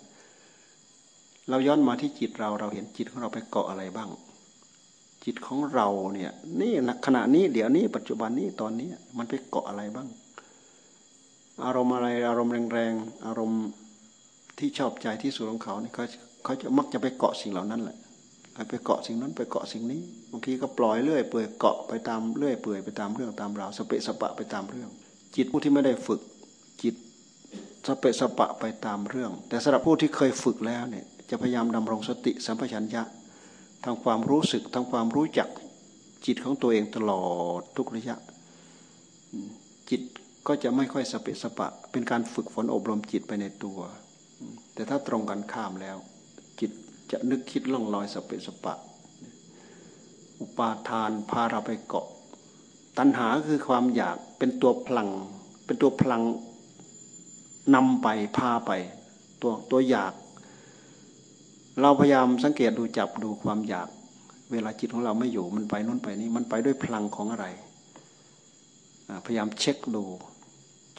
เราย้อนมาที่จิตเราเราเห็นจิตของเราไปเกาะอะไรบ้าง จิตของเราเนี่ยนี่ขณะนี้เดี๋ยวนี้ปัจจุบันนี้ตอนนี้มันไปเกาะอะไรบ้าง อารมณ์อะไรอารมณ์แรงๆอารมณ์ที่ชอบใจที่สุดของเขาเนี่ยเขาเขาจะมักจะไปเกาะสิ่งเหล่านั้นแหละไปเกาะสิ่งนั้นไปเกาะสิ่งนี้บางทีก็ปล่อยเรื่อยเปื่อยเกาะไปตามเรื่อยเปื่อยไปตามเรื่องตามราวสเปะสปะไปตามเรื่อง จิตผู้ที่ไม่ได้ฝึกจิตสเปะสปะไปตามเรื่อง แต่สำหรับผู้ที่เคยฝึกแล้วเนี่ยจะพยายามดำรงสติสัมปชัญญะทำความรู้สึกทำความรู้จักจิตของตัวเองตลอดทุกระยะ จิต ก็จะไม่ค่อยสเปสปะ เป็นการฝึกฝนอบรมจิตไปในตัว แต่ถ้าตรงกันข้ามแล้ว จิตจะนึกคิดล่องลอยสเปสปะ อุปาทานพาเราไปเกาะ ตัณหาคือความอยากเป็นตัวพลัง เป็นตัวพลังนำไปพาไป ตัวตัวอยาก เราพยายามสังเกตดูจับดูความอยาก เวลาจิตของเราไม่อยู่มันไปนู้นไปนี้มันไปด้วยพลังของอะไรพยายามเช็คดู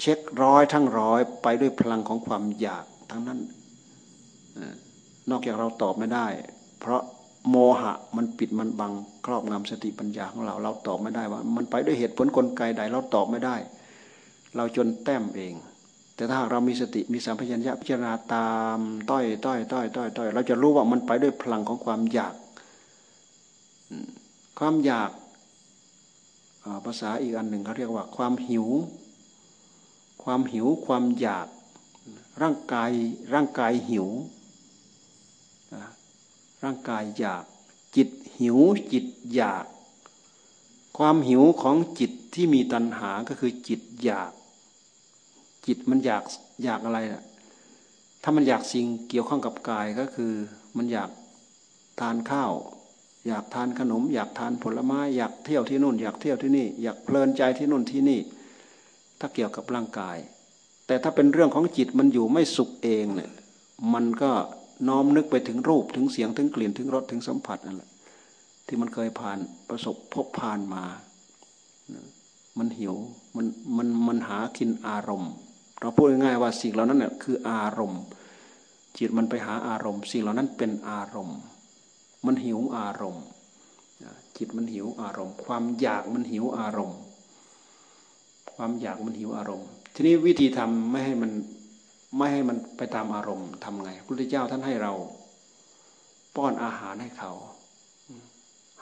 เช็คร้อยทั้งร้อยไปด้วยพลังของความอยากทั้งนั้น นอกจากเราตอบไม่ได้ เพราะโมหะมันปิดมันบังครอบงำสติปัญญาของเรา เราตอบไม่ได้ว่า มันไปด้วยเหตุผลกลไกใด เราตอบไม่ได้ เราจนแต้มเอง แต่ถ้าเรามีสติมีสัมผัสญะพิจารณาตามต้อยต้อยต้อยต้อยต้อยเราจะรู้ว่ามันไปด้วยพลังของความอยาก ความอยากภาษาอีกอันหนึ่งเขาเรียกว่าความหิว ความหิวความอยาก ร่างกายร่างกายหิว ร่างกายอยาก จิตหิวจิตอยาก ความหิวของจิตที่มีตัณหาก็คือจิตอยาก จิตมันอยากอยากอะไรล่ะถ้ามันอยากสิ่งเกี่ยวข้องกับกายก็คือ มันอยากทานข้าว อยากทานขนม อยากทานผลไม้ อยากเที่ยวที่นู่น อยากเที่ยวที่นี่ อยากเพลินใจที่นู่นที่นี่ ถ้าเกี่ยวกับร่างกาย แต่ถ้าเป็นเรื่องของจิตมันอยู่ไม่สุขเองเนี่ยมันก็น้อมนึกไปถึงรูปถึงเสียงถึงกลิ่นถึงรสถึงสัมผัสนั่นแหละที่มันเคยผ่านประสบพบผ่านมา มันหิวมันมันมันหากินอารมณ์ เราพูดง่ายๆว่าสิ่งเหล่านั้นเนี่ยคืออารมณ์ จิตมันไปหาอารมณ์ สิ่งเหล่านั้นเป็นอารมณ์ มันหิวอารมณ์ จิตมันหิวอารมณ์ ความอยากมันหิวอารมณ์ ความอยากมันหิวอารมณ์ ทีนี้วิธีทำไม่ให้มันไม่ให้มันไปตามอารมณ์ทำไงพระพุทธเจ้าท่านให้เรา ป้อนอาหารให้เขา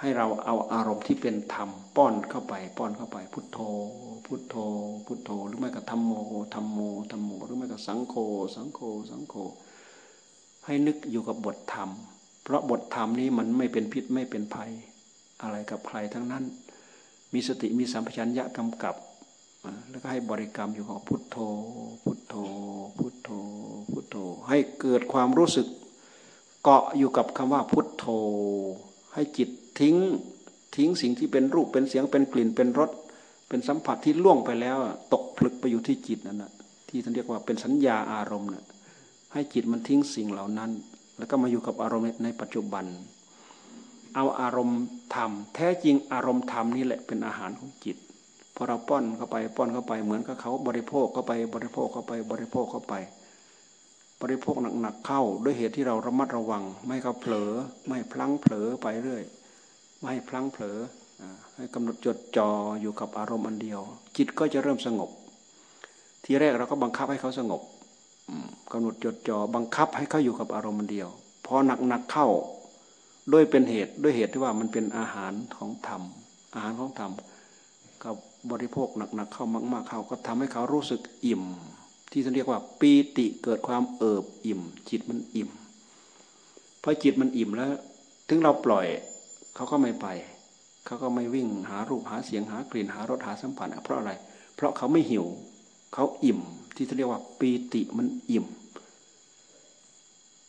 ให้เราเอาอารมณ์ที่เป็นธรรมป้อนเข้าไป ป้อนเข้าไป พุทโธ พุทโธ พุทโธ หรือไม่ก็ธรรมโมธรรมโมธรรมโม หรือไม่ก็สังโฆสังโฆสังโฆให้นึกอยู่กับบทธรรม เพราะบทธรรมนี้มันไม่เป็นพิษไม่เป็นภัย อะไรกับใครทั้งนั้น มีสติมีสัมปชัญญะกำกับ แล้วก็ให้บริกรรมอยู่ของพุทโธ พุทโธ พุทโธ พุทโธ ให้เกิดความรู้สึกเกาะอยู่กับคำว่าพุทโธ ให้จิตทิ้งทิ้งสิ่งที่เป็นรูปเป็นเสียงเป็นกลิ่นเป็นรสเป็นสัมผัสที่ล่วงไปแล้ว ตกผลึกไปอยู่ที่จิตนั่นนะที่ท่านเรียกว่าเป็นสัญญาอารมณ์นะให้จิตมันทิ้งสิ่งเหล่านั้น แล้วก็มาอยู่กับอารมณ์ในปัจจุบัน เอาอารมณ์ธรรม แท้จริงอารมณ์ธรรมนี่แหละเป็นอาหารของจิต พอเราป้อนเข้าไปป้อนเข้าไปเหมือนกับเขาบริโภคเข้าไปบริโภคเข้าไปบริโภคเข้าไป บริโภคหนักๆเข้า ด้วยเหตุที่เราระมัดระวัง ไม่เขาเผลอไม่พลั้งเผลอไปเรื่อย ไม่พลั้งเผลอให้กำหนดจดจ่ออยู่กับอารมณ์อันเดียว จิตก็จะเริ่มสงบ ทีแรกเราก็บังคับให้เขาสงบกำหนดจดจ่อบังคับให้เขาอยู่กับอารมณ์อันเดียวพอหนักๆเข้าด้วยเป็นเหตุด้วยเหตุที่ว่ามันเป็นอาหารของธรรมอาหารของธรรมกับ บริโภคหนักๆเข้ามากๆเข้าก็ทำให้เขารู้สึกอิ่ม ที่เขาเรียกว่าปีติเกิดความเอิบอิ่ม จิตมันอิ่มพอจิตมันอิ่มแล้ว ถึงเราปล่อยเขาก็ไม่ไป เขาก็ไม่วิ่งหารูปหาเสียงหากลิ่นหารสหาสัมผัสเพราะอะไร เพราะเขาไม่หิว เขาอิ่ม ที่เขาเรียกว่าปีติมันอิ่ม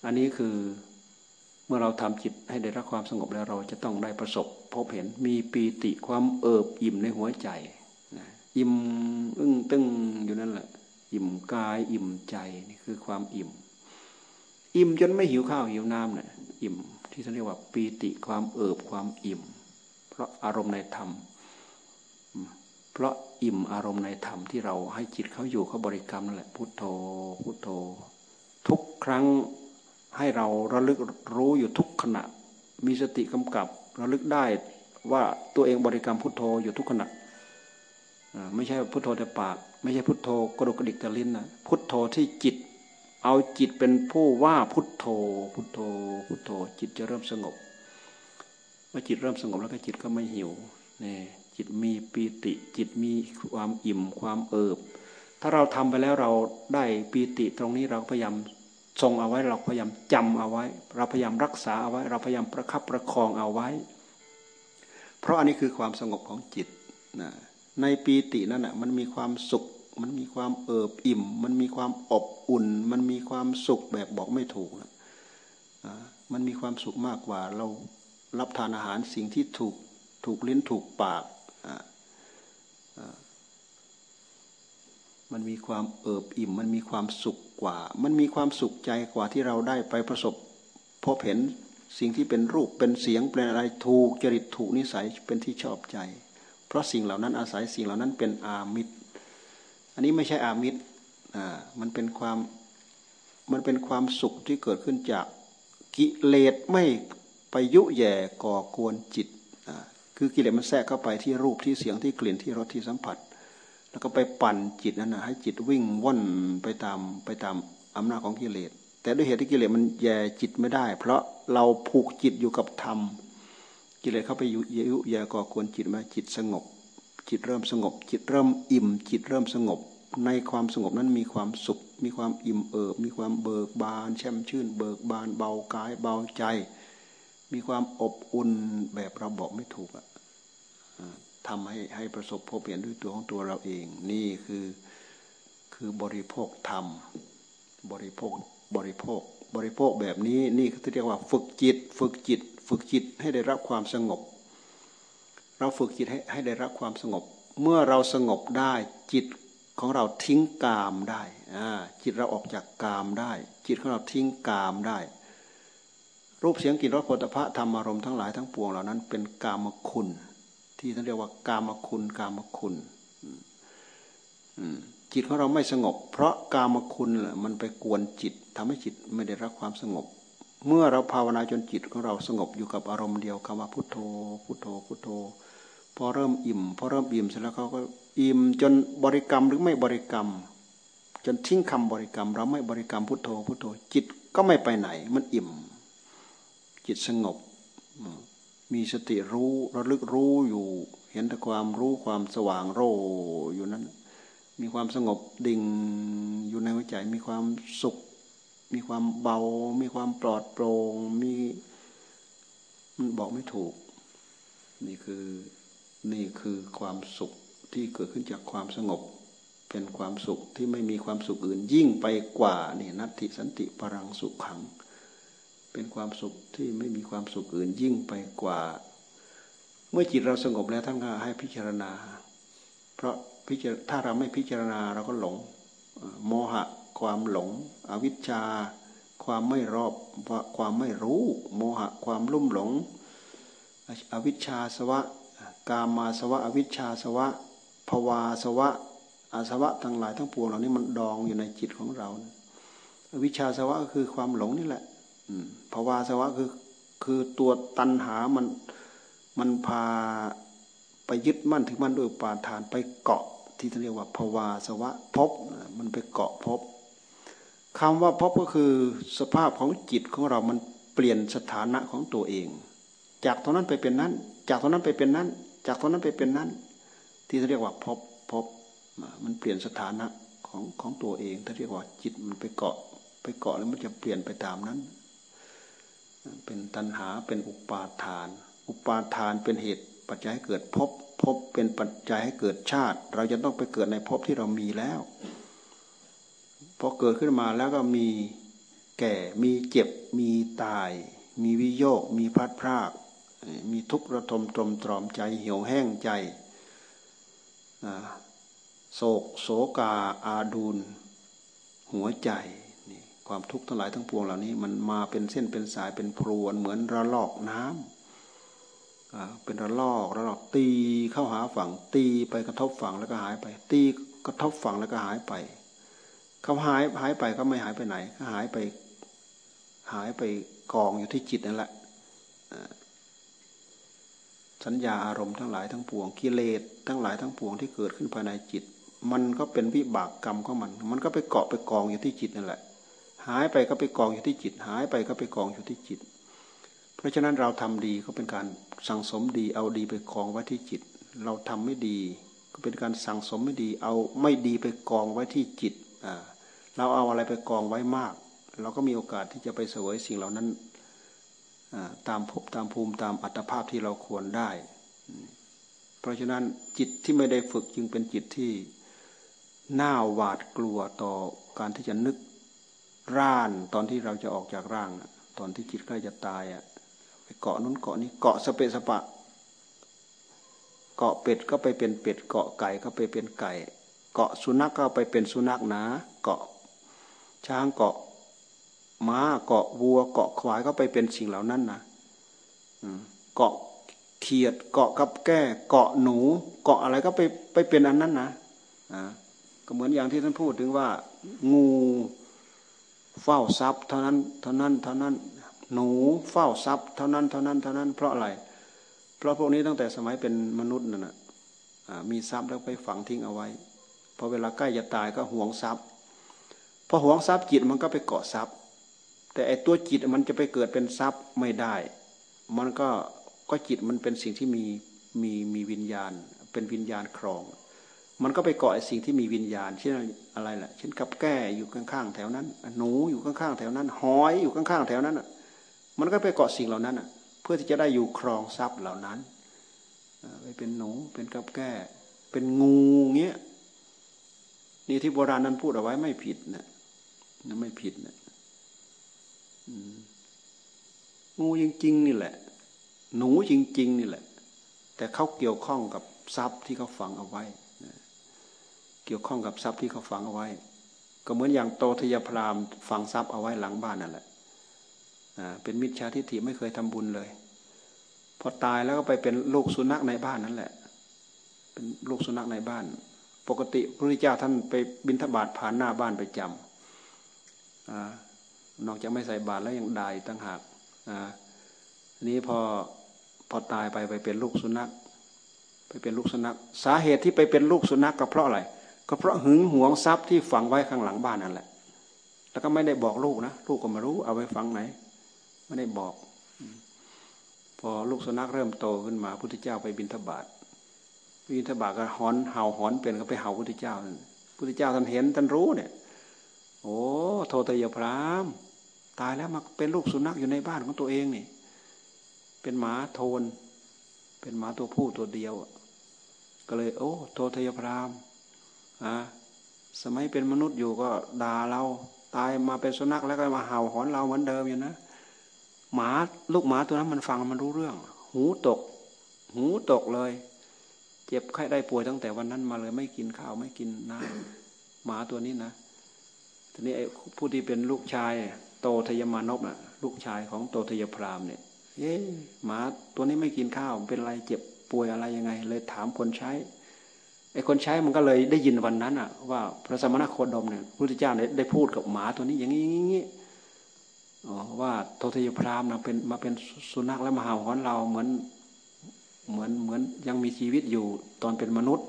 อันนี้คือเมื่อเราทำจิตให้ได้รับความสงบแล้วเราจะต้องได้ประสบ พบเห็นมีปีติความเอิบอิ่มในหัวใจ อิ่มอึ้งตึ้งอยู่นั่นแหละ อิ่มกาย อิ่มใจนี่คือความอิ่ม อิ่มจนไม่หิวข้าวหิวน้ำเนี่ยอิ่ม ที่เขาเรียกว่าปีติความเอิบความอิ่ม เพราะอารมณ์ในธรรม เพราะอิ่มอารมณ์ในธรรมที่เราให้จิตเขาอยู่เขาบริกรรมนั่นแหละพุทโธพุทโธ ทุกครั้งให้เราระลึกรู้อยู่ทุกขณะ มีสติกำกับระลึกได้ว่าตัวเองบริกรรมพุทโธอยู่ทุกขณะ ไม่ใช่พุทโธแต่ปาก ไม่ใช่พุทโธกระดกกระดิกแต่ลิ้นนะพุทโธที่จิต เอาจิตเป็นผู้ว่าพุทโธ พุทโธ พุทโธ จิตจะเริ่มสงบเมื่อจิตเริ่มสงบแล้วก็จิตก็ไม่หิวนี่จิตมีปีติ จิตมีความอิ่มความเอิบ ถ้าเราทำไปแล้วเราได้ปีติตรงนี้เราพยายามทรงเอาไว้เราพยายามจำเอาไว้ เราพยายามรักษาเอาไว้ เราพยายามประคับประคองเอาไว้ เพราะอันนี้คือความสงบของจิตนะ ในปีตินั่นนะมันมีความสุข มันมีความเอิบอิ่ม มันมีความอบอุ่น มันมีความสุขแบบบอกไม่ถูกนะมันมีความสุขมากกว่าเรารับทานอาหารสิ่งที่ถูกถูกลิ้นถูกปาก มันมีความเอิบอิ่ม มันมีความสุขกว่า มันมีความสุขใจกว่าที่เราได้ไปประสบพบเห็นสิ่งที่เป็นรูปเป็นเสียงเป็นอะไรถูกจริตถูกนิสัยเป็นที่ชอบใจ ราะสิ่งเหล่านั้นอาศัยสิ่งเหล่านั้นเป็นอามิตร อันนี้ไม่ใช่อามิตรอ่ามันเป็นความมันเป็นความสุขที่เกิดขึ้นจากกิเลสไม่ไปยุแย่ก่อกวนจิตอ่าคือกิเลสมันแทรกเข้าไปที่รูปที่เสียงที่กลิ่นที่รสที่สัมผัส แล้วก็ไปปั่นจิตนั่นนะให้จิตวิ่งว่อนไปตามไปตามอำนาจของกิเลสแต่ด้วยเหตุที่กิเลสมันแย่จิตไม่ได้ เพราะเราผูกจิตอยู่กับธรรม กิเลสเข้าไปยุยุแย่ก่อกวนจิตมาจิตสงบ จิตเริ่มสงบ จิตเริ่มอิ่ม จิตเริ่มสงบ ในความสงบนั้นมีความสุข มีความอิ่มเอิบมีความเบิกบานแช่มชื่น เบิกบานเบากายเบาใจ มีความอบอุ่นแบบเราบอกไม่ถูกอะทำให้ให้ประสบพบเห็นด้วยตัวของตัวเราเอง นี่คือคือบริโภคธรรม บริโภคบริโภค บริโภคแบบนี้นี่เขาเรียกว่า ฝึกจิต ฝึกจิต ฝึกจิตให้ได้รับความสงบ เราฝึกจิตให้ให้ได้รับความสงบ เมื่อเราสงบได้จิตของเราทิ้งกามได้จิตเราออกจากกามได้ จิตของเราทิ้งกามได้ รูปเสียงกลิ่นรสผลิภัณฑ์ธรรมอารมณ์ทั้งหลายทั้งปวงเหล่านั้นเป็นกามคุณ ที่ท่านเรียกว่ากามคุณ กามคุณจิตของเราไม่สงบ เพราะกามคุณมันไปกวนจิตทำให้จิตไม่ได้รับความสงบ เมื่อเราภาวนาจนจิตของเราสงบอยู่กับอารมณ์เดียวคำว่าพุทโธ พุทโธ พุทโธ พอเริ่มอิ่ม พอเริ่มอิ่มเสร็จแล้วเขาก็อิ่มจนบริกรรมหรือไม่บริกรรม จนทิ้งคำบริกรรม เราไม่บริกรรมพุทโธ พุทโธ จิตก็ไม่ไปไหน มันอิ่ม จิตสงบ มีสติรู้ระลึกรู้อยู่ เห็นแต่ความรู้ความสว่างโรอยู่นั้น มีความสงบดิ่งอยู่ในหัวใจ มีความสุข มีความเบา มีความปลอดโปร่งมีมันบอกไม่ถูก นี่คือนี่คือความสุขที่เกิดขึ้นจากความสงบ เป็นความสุขที่ไม่มีความสุขอื่นยิ่งไปกว่านี่นัตติสันติปรังสุขขัง เป็นความสุขที่ไม่มีความสุขอื่นยิ่งไปกว่า เมื่อจิตเราสงบแล้วท่านก็ให้พิจารณา เพราะถ้าเราไม่พิจารณาเราก็หลงโมหะ ความหลง อวิชชา ความไม่รอบความไม่รู้ โมหะความลุ่มหลง อวิชชาสวะ กามาสวะ อวิชชาสวะภวาสวะ อาสวะทั้งหลายทั้งปวงเหล่านี้มันดองอยู่ในจิตของเรา อวิชชาสวะก็คือความหลงนี่แหละภวาสวะคือคือตัวตัณหามันมันพาไปยึดมั่นถือมั่นด้วยปาทานไปเกาะที่เรียกว่าภวาสวะพบมันไปเกาะพบ คำว่าพบก็คือสภาพของจิตของเรามันเปลี่ยนสถานะของตัวเอง จากตรงนั้นไปเป็นนั้น จากตรงนั้นไปเป็นนั้น จากตรงนั้นไปเป็นนั้น ที่เรียกว่าพบพบมันเปลี่ยนสถานะของของตัวเองที่เรียกว่าจิตมันไปเกาะ ไปเกาะแล้วมันจะเปลี่ยนไปตามนั้น เป็นตัณหาเป็นอุปาทาน อุปาทานเป็นเหตุปัจจัยให้เกิดพบพบเป็นปัจจัยให้เกิดชาติ เราจะต้องไปเกิดในภพที่เรามีแล้ว อเกิดขึ้นมาแล้วก็มีแก่มีเจ็บมีตาย มีวิโยค มีพัดพราก มีทุกข์ระทมตรมตรอมใจเหี่ยวแห้งใจโศกโศกาอาดูลหัวใจนี่ความทุกข์ทั้งหลายทั้งปวงเหล่านี้ มันมาเป็นเส้นเป็นสายเป็นพรวนเหมือนระลอกน้ำเป็นระลอกระลอกตีเข้าหาฝั่งตีไปกระทบฝั่งแล้วก็หายไป ตีกระทบฝั่งแล้วก็หายไป เขาหายหายไปก็ไม่หายไปไหนหายไป หายไปกองอยู่ที่จิตนั่นแหละสัญญาอารมณ์ทั้งหลายทั้งปวงกิเลสทั้งหลายทั้งปวงที่เกิดขึ้นภายในจิต มันก็เป็นวิบากกรรมของมัน มันก็ไปเกาะไปกองอยู่ที่จิตนั่นแหละ หายไปก็ไปกองอยู่ที่จิต หายไปก็ไปกองอยู่ที่จิต เพราะฉะนั้นเราทำดีก็เป็นการสั่งสมดีเอาดีไปกองไว้ที่จิต เราทำไม่ดี ก็เป็นการสั่งสมไม่ดี เอาไม่ดีไปกองไว้ที่จิตอ่า เราเอาอะไรไปกองไว้มาก เราก็มีโอกาสที่จะไปเสวยสิ่งเหล่านั้นตามภพตามภูมิตามอัตภาพที่เราควรได้ เพราะฉะนั้นจิตที่ไม่ได้ฝึกจึงเป็นจิตที่น่าหวาดกลัวต่อการที่จะนึกร่านตอนที่เราจะออกจากร่าง ตอนที่จิตใกล้จะตายอะไปเกาะนู้นเกาะนี้เกาะสเปสปะ เกาะเป็ดก็ไปเป็นเป็ด เกาะไก่ก็ไปเป็นไก่ เกาะสุนัขก็ไปเป็นสุนัขนะ เกาะ ช้างเกาะม้าเกาะวัว เกาะควายก็ไปเป็นสิ่งเหล่านั้นนะเกาะเขียดเกาะกับแก้เกาะหนู เกาะอะไรก็ไปไปเป็นอันนั้นนะก็เหมือนอย่างที่ท่านพูดถึงว่า งูเฝ้าทรัพย์เท่านั้นเท่านั้นเท่านั้นหนูเฝ้าทรัพย์เท่านั้นเท่านั้นเท่านั้น เพราะอะไร เพราะพวกนี้ตั้งแต่สมัยเป็นมนุษย์นั่นนะมีทรัพย์แล้วไปฝังทิ้งเอาไว้พอเวลาใกล้จะตายก็ห่วงทรัพย์ พอหวงทรัพย์จิตมันก็ไปเกาะทรัพย์ แต่ไอตัวจิตมันจะไปเกิดเป็นทรัพย์ไม่ได้ มันก็ก็จิตมันเป็นสิ่งที่มีมีมีวิญญาณ เป็นวิญญาณครอง มันก็ไปเกาะไอสิ่งที่มีวิญญาณเช่นอะไรล่ะเช่นกับแก้อยู่ข้างๆแถวนั้น หนูอยู่ข้างๆแถวนั้นหอยอยู่ข้างๆแถวนั้นอะมันก็ไปเกาะสิ่งเหล่านั้นอะเพื่อที่จะได้อยู่ครองทรัพย์เหล่านั้นไปเป็นหนูเป็นกับแก้ เป็นงูเงี้ยนี่ที่โบราณนั้นพูดเอาไว้ไม่ผิดนะ นั่นไม่ผิดนะงูจริงๆนี่แหละ หนูจริง ๆ นี่แหละ แต่เขาเกี่ยวข้องกับทรัพย์ที่เขาฝังเอาไว้เกี่ยวข้องกับทรัพย์ที่เขาฝังเอาไว้ ก็เหมือนอย่างโตทยพรามฝังทรัพย์เอาไว้หลังบ้านนั่นแหละเป็นมิจฉาทิฏฐิไม่เคยทำบุญเลย พอตายแล้วก็ไปเป็นลูกสุนัขในบ้านนั่นแหละ เป็นลูกสุนัขในบ้าน ปกติพระพุทธเจ้าท่านไปบิณฑบาตผ่านหน้าบ้านไปจำ นอกจากไม่ใส่บาตรแล้วยังด่าตั้งหากนี้พอพอตายไปไปเป็นลูกสุนัข ไปเป็นลูกสุนัข สาเหตุที่ไปเป็นลูกสุนัขก็เพราะอะไร ก็เพราะหึงหวงทรัพย์ที่ฝังไว้ข้างหลังบ้านนั่นแหละ แล้วก็ไม่ได้บอกลูกนะ ลูกก็ไมารู้เอาไว้ฝังไหน ไม่ได้บอก พอลูกสุนัขเริ่มโตขึ้นมาพุทธเจ้าไปบินทบาทบินทบาทก็หอนเห่าหอนเป็นก็ไปเห่าพุทธเจ้าพุทธเจ้าท่านเห็นท่านรู้เนี่ย โอ้โทตยพรามตายแล้วมาเป็นลูกสุนัขอยู่ในบ้านของตัวเองนี่ เป็นหมาโทน เป็นหมาตัวผู้ตัวเดียว ก็เลย โอ้ โททยพรามอ่าสมัยเป็นมนุษย์อยู่ก็ด่าเรา ตายมาเป็นสุนัขแล้วก็มาเห่าหอนเราเหมือนเดิมอยู่นะหมาลูกหมาตัวนั้นมันฟังมันรู้เรื่อง หูตก หูตกเลย เจ็บไข้ได้ป่วยตั้งแต่วันนั้นมาเลยไม่กินข้าวไม่กินน้ำหมาตัวนี้นะ ทีนี้ไอ้ผู้ที่เป็นลูกชาย โตทยมานพน่ะ ลูกชายของโตทยพรามเนี่ย เอ๊หมาตัวนี้ไม่กินข้าวเป็นไรเจ็บป่วยอะไรยังไง เลยถามคนใช้ไอ้คนใช้มันก็เลยได้ยินวันนั้นอะ ว่าพระสมณโคดมเนี่ยพระพุทธเจ้าเนี่ยได้พูดกับหมาตัวนี้อย่างนี้อย่างนี้ว่าโททยพรามนะเป็นมาเป็นสุนัขและมาหาหอนเราเหมือนเหมือนเหมือนยังมีชีวิตอยู่ตอนเป็นมนุษย์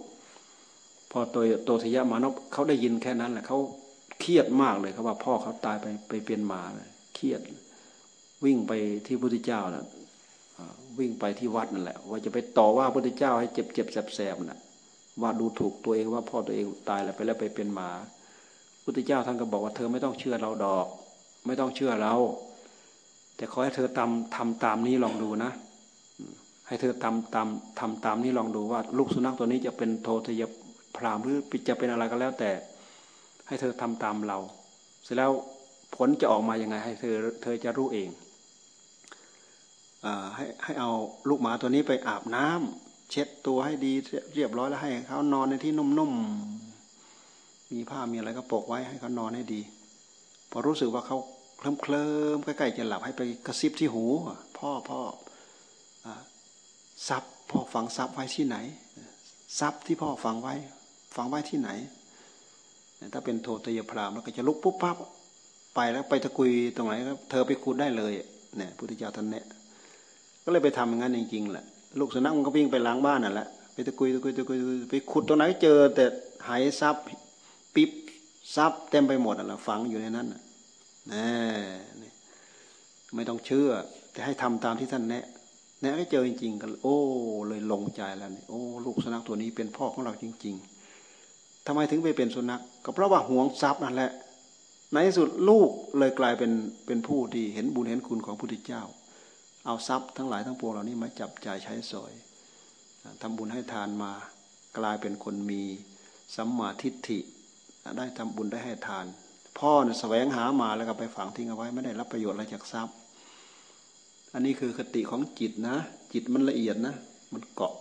พอตัวโตทยมานพเขาได้ยินแค่นั้นแหละเขา เครียดมากเลยเขาว่าพ่อเขาตายไปไปเป็นหมาเลยเครียด วิ่งไปที่พระพุทธเจ้านะวิ่งไปที่วัดนั่นแหละ ว่าจะไปต่อว่าพระพุทธเจ้าให้เจ็บเจ็บแสบๆนะ่ะว่าดูถูกตัวเองว่าพ่อตัวเองตายแล้วไปแล้วไปเป็นหมาพุทธเจ้าท่านก็บอกว่าเธอไม่ต้องเชื่อเราดอก ไม่ต้องเชื่อเรา แต่ขอให้เธอทำทำตามนี้ลองดูนะ ให้เธอทำตามทำตามนี้ลองดูว่า ลูกสุนัขตัวนี้จะเป็นโททยพรามหรือจะเป็นอะไรก็แล้วแต่ ให้เธอทำตามเรา เสร็จแล้วผลจะออกมายังไง ให้เธอเธอจะรู้เองอให้ให้เอาลูกหมาตัวนี้ไปอาบน้ำเช็ดตัวให้ดีเรียบร้อยแล้วให้เขานอนในที่นุ่มๆมีผ้ามีอะไรก็ปกไว้ให้เขานอนให้ดี พอรู้สึกว่าเขาเคลิ้มเคลิ้มใกล้ๆจะหลับให้ไปกระซิบที่หู พ่อพ่อซับพ่อฝังซับไว้ที่ไหนซับที่พ่อฝังไว้ฝังไว้ที่ไหน ถ้าเป็นโทตยพรามแล้วก็จะลุกปุ๊บปั๊บไปแล้วไปตะกุยตรงไหนก็เธอไปขุดได้เลยเนี่ยพุทธเจ้าท่านเนี่ยก็เลยไปทำอย่างนั้นจริงๆแหละลูกสุนัขมันก็วิ่งไปล้างบ้านนั่นแหละไปตะกุยตะกุยตะกุยไปขุดตรงไหนเจอ แต่หายซับปิบซับเต็มไปหมดอะฝังอยู่ในนั้นน่ะนี่ไม่ต้องเชื่อ แต่ให้ทำตามที่ท่านแนะแนะให้เจอจริงๆกันโอ้เลยลงใจแล้วนี่โอ้ลูกสุนัขตัวนี้เป็นพ่อของเราจริง ๆ ทำไมถึงไปเป็นสุนัขก็เพราะว่าห่วงทรัพย์นั่นแหละ ในที่สุดลูกเลยกลายเป็นเป็นผู้ที่เห็นบุญเห็นคุณของพระพุทธเจ้า เอาทรัพย์ทั้งหลายทั้งปวงเหล่านี้มาจับจ่ายใช้สอยทำบุญให้ทานมากลายเป็นคนมีสัมมาทิฏฐิ ได้ทำบุญได้ให้ทาน พ่อแสวงหามาแล้วก็ไปฝังทิ้งเอาไว้ไม่ได้รับประโยชน์อะไรจากทรัพย์ อันนี้คือคติของจิตนะ จิตมันละเอียดนะ มันเกาะ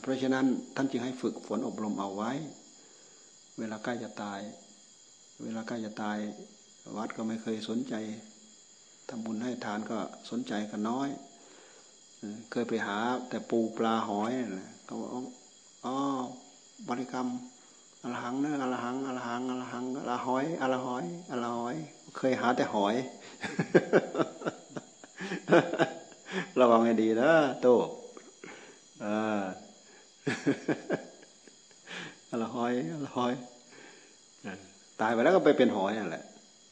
เพราะฉะนั้นท่านจึงให้ฝึกฝนอบรมเอาไว้ เวลาใกล้จะตาย เวลาใกล้จะตาย วัดก็ไม่เคยสนใจทำบุญให้ทานก็สนใจกันน้อย เคยไปหาแต่ปูปลาหอยนะก็บอกอ๋อบริกรรมอรหังเนอะอรหังอรหังอรหังอรหอยอรหอยอรหอย เคยหาแต่หอย ระวังให้ดีนะโตอ่า อรหอยอรหอยตายไปแล้วก็ไปเป็นหอยนั่นแหละ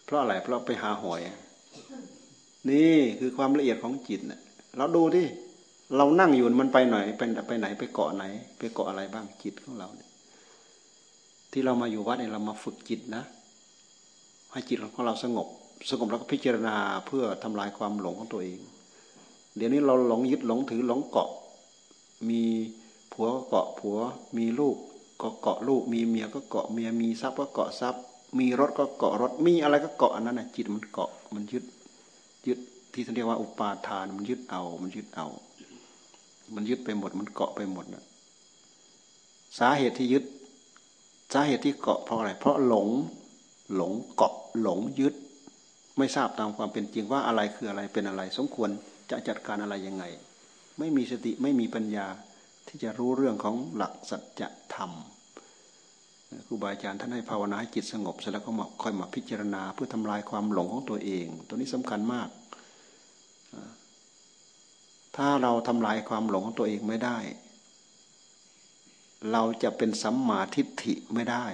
เพราะอะไรเพราะไปหาหอย นี่คือความละเอียดของจิตนะเราดูที่เรานั่งอยู่มันไปหน่อยไปไปไหนไปเกาะไหน ไปเกาะอะไรบ้างจิตของเราเนี่ยที่เรามาอยู่วัดเนี่ยเรามาฝึกจิตนะให้จิตของเราสงบ สงบแล้วก็พิจารณาเพื่อทำลายความหลงของตัวเอง เดี๋ยวนี้เราหลงยึดหลงถือหลงเกาะ มี ผัวก็เกาะผัว มีลูกก็เกาะลูก มีเมียก็เกาะเมีย มีทรัพย์ก็เกาะทรัพย์ มีรถก็เกาะรถ มีอะไรก็เกาะอันนั้นนะจิตมันเกาะ มันยึด ยึดที่เรียกว่าอุปาทาน มันยึดเอา มันยึดเอา มันยึดไปหมด มันเกาะไปหมดนะสาเหตุที่ยึด สาเหตุที่เกาะเพราะอะไร เพราะหลง หลงเกาะ หลงยึด ไม่ทราบตามความเป็นจริงว่าอะไรคืออะไร เป็นอะไร สมควรจะจัดการอะไรยังไง ไม่มีสติ ไม่มีปัญญา ที่จะรู้เรื่องของหลักสัจธรรมครูบาอาจารย์ท่านให้ภาวนาให้จิตสงบเสร็จแล้วก็มาค่อยมาพิจารณาเพื่อทำลายความหลงของตัวเอง ตัวนี้สำคัญมาก ถ้าเราทำลายความหลงของตัวเองไม่ได้ เราจะเป็นสัมมาทิฏฐิไม่ได้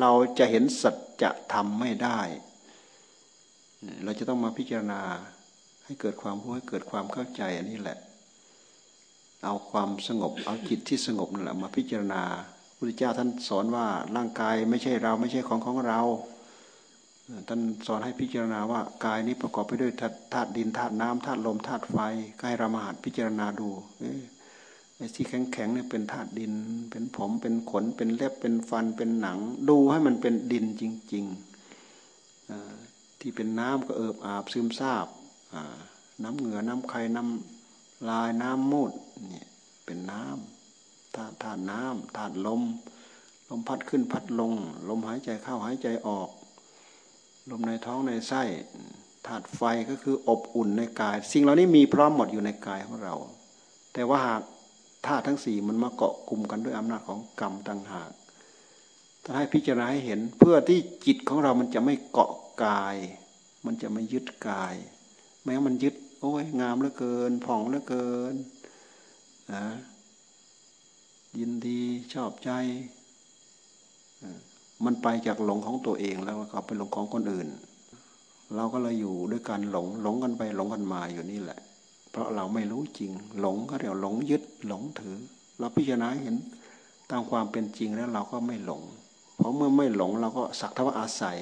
เราจะเห็นสัจธรรมไม่ได้ เราจะต้องมาพิจารณาให้เกิดความรู้ให้เกิดความเข้าใจอันนี้แหละ เอาความสงบ เอาจิตที่สงบนั่นแหละมาพิจารณาพุทธเจ้าท่านสอนว่าร่างกายไม่ใช่เราไม่ใช่ของของเรา ท่านสอนให้พิจารณาว่ากายนี้ประกอบไปด้วยธาตุดินธาตุน้ำธาตุลมธาตุไฟกายเรามาหัดพิจารณาดูไอ้ที่แข็งแข็งเนี่ยเป็นธาตุดิน เป็นผมเป็นขนเป็นเล็บเป็นฟันเป็นหนัง ดูให้มันเป็นดินจริงๆที่เป็นน้ำก็เอิบอาบซึมซาบน้ำเหงื่อน้ำไข่น้ำ ลายน้ำมูดเนี่ยเป็นน้ำธาตุธาตุน้ำธาตุลม ลมพัดขึ้นพัดลง ลมหายใจเข้าหายใจออก ลมในท้องในไส้ธาตุไฟก็คืออบอุ่นในกาย สิ่งเหล่านี้มีพร้อมหมดอยู่ในกายของเรา แต่ว่าหากธาตุทั้งสี่มันมาเกาะกลุ่มกันด้วยอำนาจของกรรมต่างหากถ้าให้พิจารณาให้เห็นเพื่อที่จิตของเรามันจะไม่เกาะกาย มันจะไม่ยึดกาย แม้มันยึด โอ้ยงามเหลือเกิน ผ่องเหลือเกินนะยินดีชอบใจ มันไปจากหลงของตัวเองแล้วก็ไปหลงของคนอื่น เราก็เลยอยู่ด้วยการหลงหลงกันไปหลงกันมาอยู่นี่แหละ เพราะเราไม่รู้จริง หลงก็เรียกหลงยึดหลงถือ เราพิจารณาเห็นตามความเป็นจริงแล้วเราก็ไม่หลง เพราะเมื่อไม่หลงเราก็สักทว่าอาศัย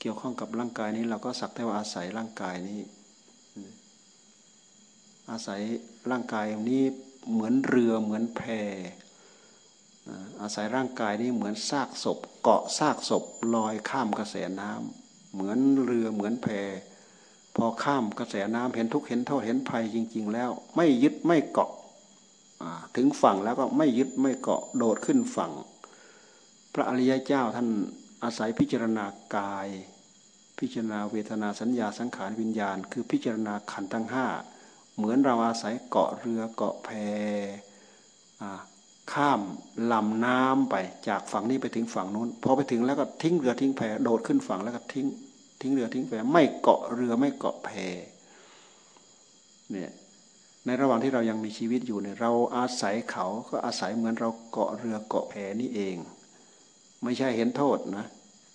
เกี่ยวข้องกับร่างกายนี้เราก็สักทว่าอาศัยร่างกายนี้ อาศัยร่างกายนี้เหมือนเรือเหมือนแพอาศัยร่างกายนี้เหมือนซากศพ เกาะซากศพลอยข้ามกระแสน้ำเหมือนเรือเหมือนแพพอข้ามกระแสน้ำเห็นทุกเห็นโทษเห็นภัยจริง ๆ แล้ว ไม่ยึดไม่เกาะถึงฝั่งแล้วก็ไม่ยึดไม่เกาะโดดขึ้นฝั่ง พระอริยเจ้าท่านอาศัยพิจารณากาย พิจารณาเวทนาสัญญาสังขารวิญญาณ คือพิจารณาขันธ์ทั้งห้า เหมือนเราอาศัยเกาะเรือเกาะแพข้ามลำน้ำไปจากฝั่งนี้ไปถึงฝั่งนู้นพอไปถึงแล้วก็ทิ้งเรือทิ้งแพโดดขึ้นฝั่งแล้วก็ทิ้ง ทิ้งเรือทิ้งแพไม่เกาะเรือไม่เกาะแพเนี่ยในระหว่างที่เรายังมีชีวิตอยู่เนี่ยเราอาศัยเขาก็อาศัยเหมือนเราเกาะเรือเกาะแพนี่เอง ไม่ใช่เห็นโทษนะ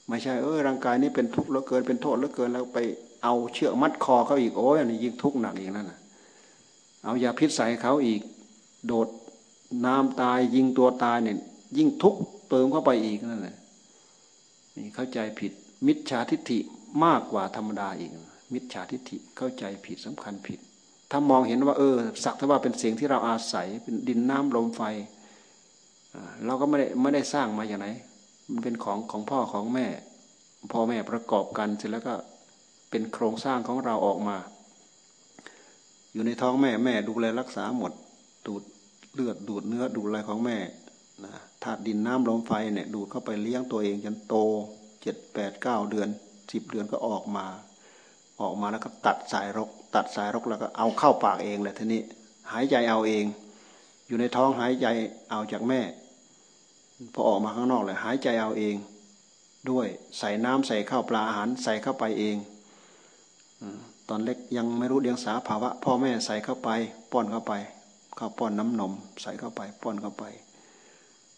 ไม่ใช่เออร่างกายนี้เป็นทุกข์เหลือเกินเป็นโทษเหลือเกินแล้วไปเอาเชือกมัดคอเขาอีกโอ้ยอันนี้ยิ่งทุกข์หนักอีกนั่นนะ เอายาพิษใส่เขาอีก โดดน้ำตายยิงตัวตายเนี่ยยิ่งทุกเติมเข้าไปอีกนั่นแหละนี่เข้าใจผิด มิจฉาทิฏฐิมากกว่าธรรมดาอีก มิจฉาทิฏฐิเข้าใจผิดสำคัญผิด ถ้ามองเห็นว่า เออ สักแต่ว่าเป็นเสียงที่เราอาศัยเป็นดินน้ำลมไฟเราก็ไม่ได้ไม่ได้สร้างมาอย่างไหนมันเป็นของของพ่อของแม่ พ่อแม่ประกอบกันเสร็จแล้วก็เป็นโครงสร้างของเราออกมา อยู่ในท้องแม่แม่ดูแลรักษาหมด ดูดเลือดดูดเนื้อดูดอะไรของแม่นะธาตุดินน้ำลมไฟเนี่ยดูดเข้าไปเลี้ยงตัวเองจนโตเจ็ดแปดเก้าเดือนสิบเดือนก็ออกมา ออกมาแล้วก็ตัดสายรก ตัดสายรกแล้วก็เอาเข้าปากเองแหละทีนี้หายใจเอาเอง อยู่ในท้องหายใจเอาจากแม่พอออกมาข้างนอกเลยหายใจเอาเอง ด้วยใส่น้ำใส่ข้าวปลาอาหารใส่เข้าไปเอง ตอนเล็กยังไม่รู้เดียงสาภาวะ พ่อแม่ใส่เข้าไป ป้อนเข้าไปเข้าป้อนน้ำนมใส่เข้าไป ป้อนเข้าไป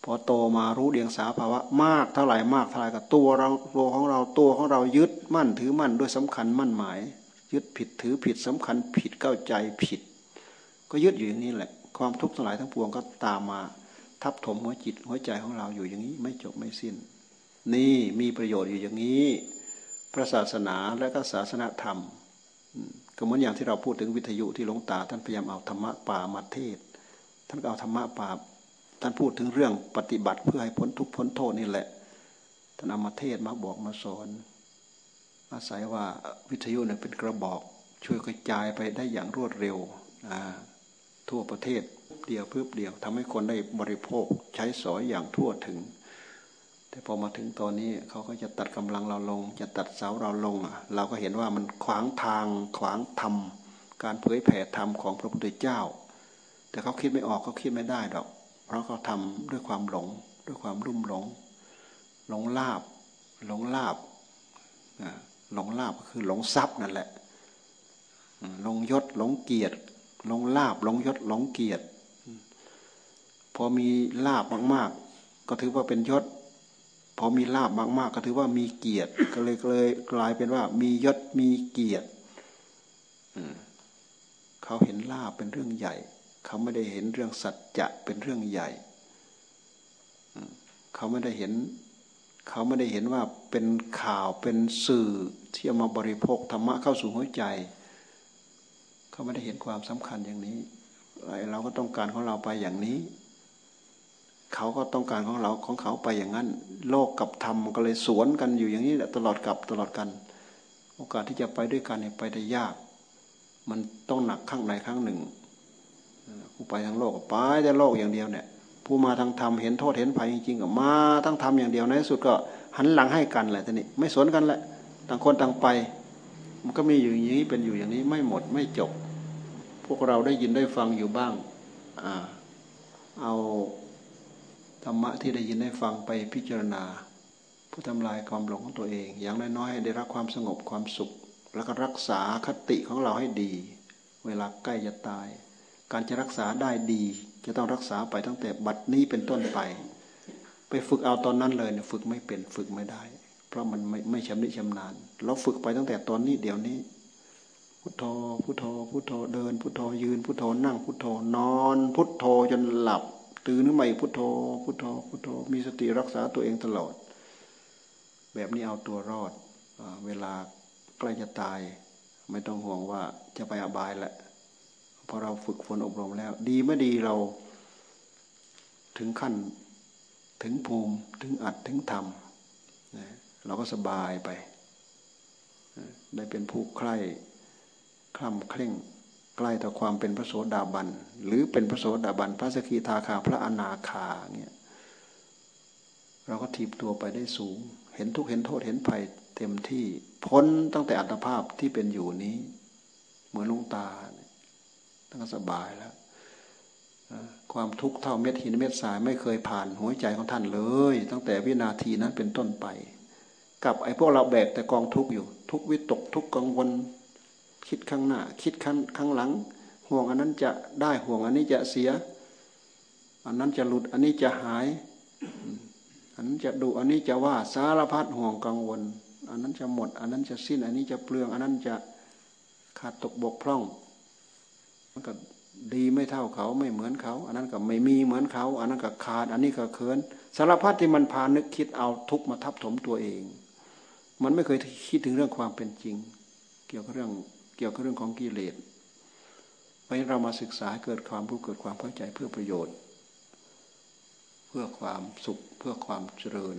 พอโตมารู้เดียงสาภาวะ มากเท่าไหร่มากเท่าไหร่กับตัวเราตัวของเราตัวของเรายึดมั่นถือมั่นด้วยสำคัญมั่นหมาย ยึดผิดถือผิดสำคัญผิดเข้าใจผิด ก็ยึดอยู่อย่างนี้แหละ ความทุกข์ทั้งหลายทั้งปวงก็ตามมาทับถมหัวจิตหัวใจของเราอยู่อย่างนี้ไม่จบไม่สิ้น นี่มีประโยชน์อยู่อย่างนี้ พระศาสนาและก็ศาสนาธรรม ก็เหมือนอย่างที่เราพูดถึงวิทยุที่หลวงตา ท่านพยายามเอาธรรมะป่ามาเทศ ท่านก็เอาธรรมะป่าท่านพูดถึงเรื่องปฏิบัติเพื่อให้พ้นทุกข์พ้นโทษนี่แหละ ท่านเอามาเทศมาบอกมาสอน อาศัยว่าวิทยุเนี่ยเป็นกระบอก ช่วยกระจายไปได้อย่างรวดเร็วทั่วประเทศเดียวเพื่อเดียวทำให้คนได้บริโภคใช้สอยอย่างทั่วถึง แต่พอมาถึงตอนนี้เขาก็จะตัดกำลังเราลง จะตัดเสาเราลง เราก็เห็นว่ามันขวางทางขวางธรรม การเผยแผ่ธรรมของพระพุทธเจ้า แต่เขาคิดไม่ออกเขาคิดไม่ได้ดอก เพราะเขาทำด้วยความหลง ด้วยความรุ่มหลง หลงลาบ หลงลาบหลงลาบก็คือหลงทรัพย์นั่นแหละหลงยศหลงเกียรติหลงลาบหลงยศหลงเกียรติพอมีลาบมาก ๆ ก็ถือว่าเป็นยศ พอมีลาบมากๆก็ถือว่ามีเกียรติ ก็เลยเลยกลายเป็นว่า มียศมีเกียรติเขาเห็นลาบเป็นเรื่องใหญ่ เขาไม่ได้เห็นเรื่องสัจจะเป็นเรื่องใหญ่เขาไม่ได้เห็น เขาไม่ได้เห็นว่าเป็นข่าวเป็นสื่อที่เอามาบริโภคธรรมะเข้าสู่หัวใจ เขาไม่ได้เห็นความสำคัญอย่างนี้เราก็ต้องการของเราไปอย่างนี้ เขาก็ต้องการของเราของเขาไปอย่างนั้น โลกกับธรรมก็เลยสวนกันอยู่อย่างนี้แหละตลอดกับตลอดกัน โอกาสที่จะไปด้วยกันเนี่ยไปได้ยาก มันต้องหนักข้างในข้างหนึ่งผู้ไปทางโลกไปแต่โลกอย่างเดียวเนี่ย ผู้มาทางธรรมเห็นโทษเห็นภัยจริงๆก็มาทั้งธรรมอย่างเดียวในที่สุดก็หันหลังให้กันแหละท่นี้ไม่สวนกันแหละต่างคนต่างไป มันก็มีอยู่อย่างนี้เป็นอยู่อย่างนี้ไม่หมดไม่จบ พวกเราได้ยินได้ฟังอยู่บ้างอ่าเอา ธรรมะที่ได้ยินได้ฟังไปพิจารณาผู้ทำลายความหลงของตัวเอง อย่างน้อยๆได้รับความสงบความสุข แล้วก็รักษาคติของเราให้ดี เวลาใกล้จะตาย การจะรักษาได้ดี จะต้องรักษาไปตั้งแต่บัดนี้เป็นต้นไป ไปฝึกเอาตอนนั้นเลยเนี่ยฝึกไม่เป็นฝึกไม่ได้ เพราะมันไม่ไม่ชำนิชำนาญ เราฝึกไปตั้งแต่ตอนนี้เดี๋ยวนี้พุทโธ พุทโธ พุทโธ เดิน พุทโธ ยืน พุทโธ นั่ง พุทโธ นอน พุทโธ จนหลับ ตื่นขึ้นมาพุทโธ พุทโธ พุทโธ มีสติรักษาตัวเองตลอด แบบนี้เอาตัวรอดเวลาใกล้จะตาย ไม่ต้องห่วงว่าจะไปอบายแหละพอเราฝึกฝนอบรมแล้ว ดีไม่ดีเรา ถึงขั้นถึงภูมิถึงอัดถึงธรรมเราก็สบายไป ได้เป็นผู้ใคร่คล่ำเคร่ง ใกล้ต่อความเป็นพระโสดาบัน หรือเป็นพระโสดาบัน พระสกิทาคา พระอนาคาเนี่ยเราก็ถีบตัวไปได้สูง เห็นทุกเห็นโทษเห็นภัยเต็มที่พ้นตั้งแต่อัตภาพที่เป็นอยู่นี้ เหมือนลุงตาตั้งสบายแล้วความทุกข์เท่าเม็ดหินเม็ดทรายไม่เคยผ่านหัวใจของท่านเลย ตั้งแต่วินาทีนั้นเป็นต้นไป กับไอ้พวกเราแบกแต่กองทุกข์อยู่ ทุกวิตกทุกกังวล คิดข้างหน้า คิดข้างข้างหลัง ห่วงอันนั้นจะได้ห่วงอันนี้จะเสีย อันนั้นจะหลุดอันนี้จะหาย อันนั้นจะดูอันนี้จะว่าสารพัดห่วงกังวล อันนั้นจะหมด อันนั้นจะสิ้น อันนี้จะเปลือง อันนั้นจะขาดตกบกพร่อง มันก็ดีไม่เท่าเขาไม่เหมือนเขา อันนั้นก็ไม่มีเหมือนเขา อันนั้นก็ขาด อันนี้ก็เคิน สารพัดที่มันพานึกคิดเอาทุกมาทับถมตัวเอง มันไม่เคยคิดถึงเรื่องความเป็นจริง เกี่ยวกับเรื่อง เกี่ยวกับเรื่องของกิเลสเพราะเรามาศึกษาเกิดความรู้เกิดความเข้าใจเพื่อประโยชน์ เพื่อความสุขเพื่อความเจริญ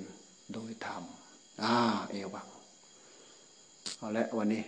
โดยธรรมอ่าเอวังเอาละวันนี้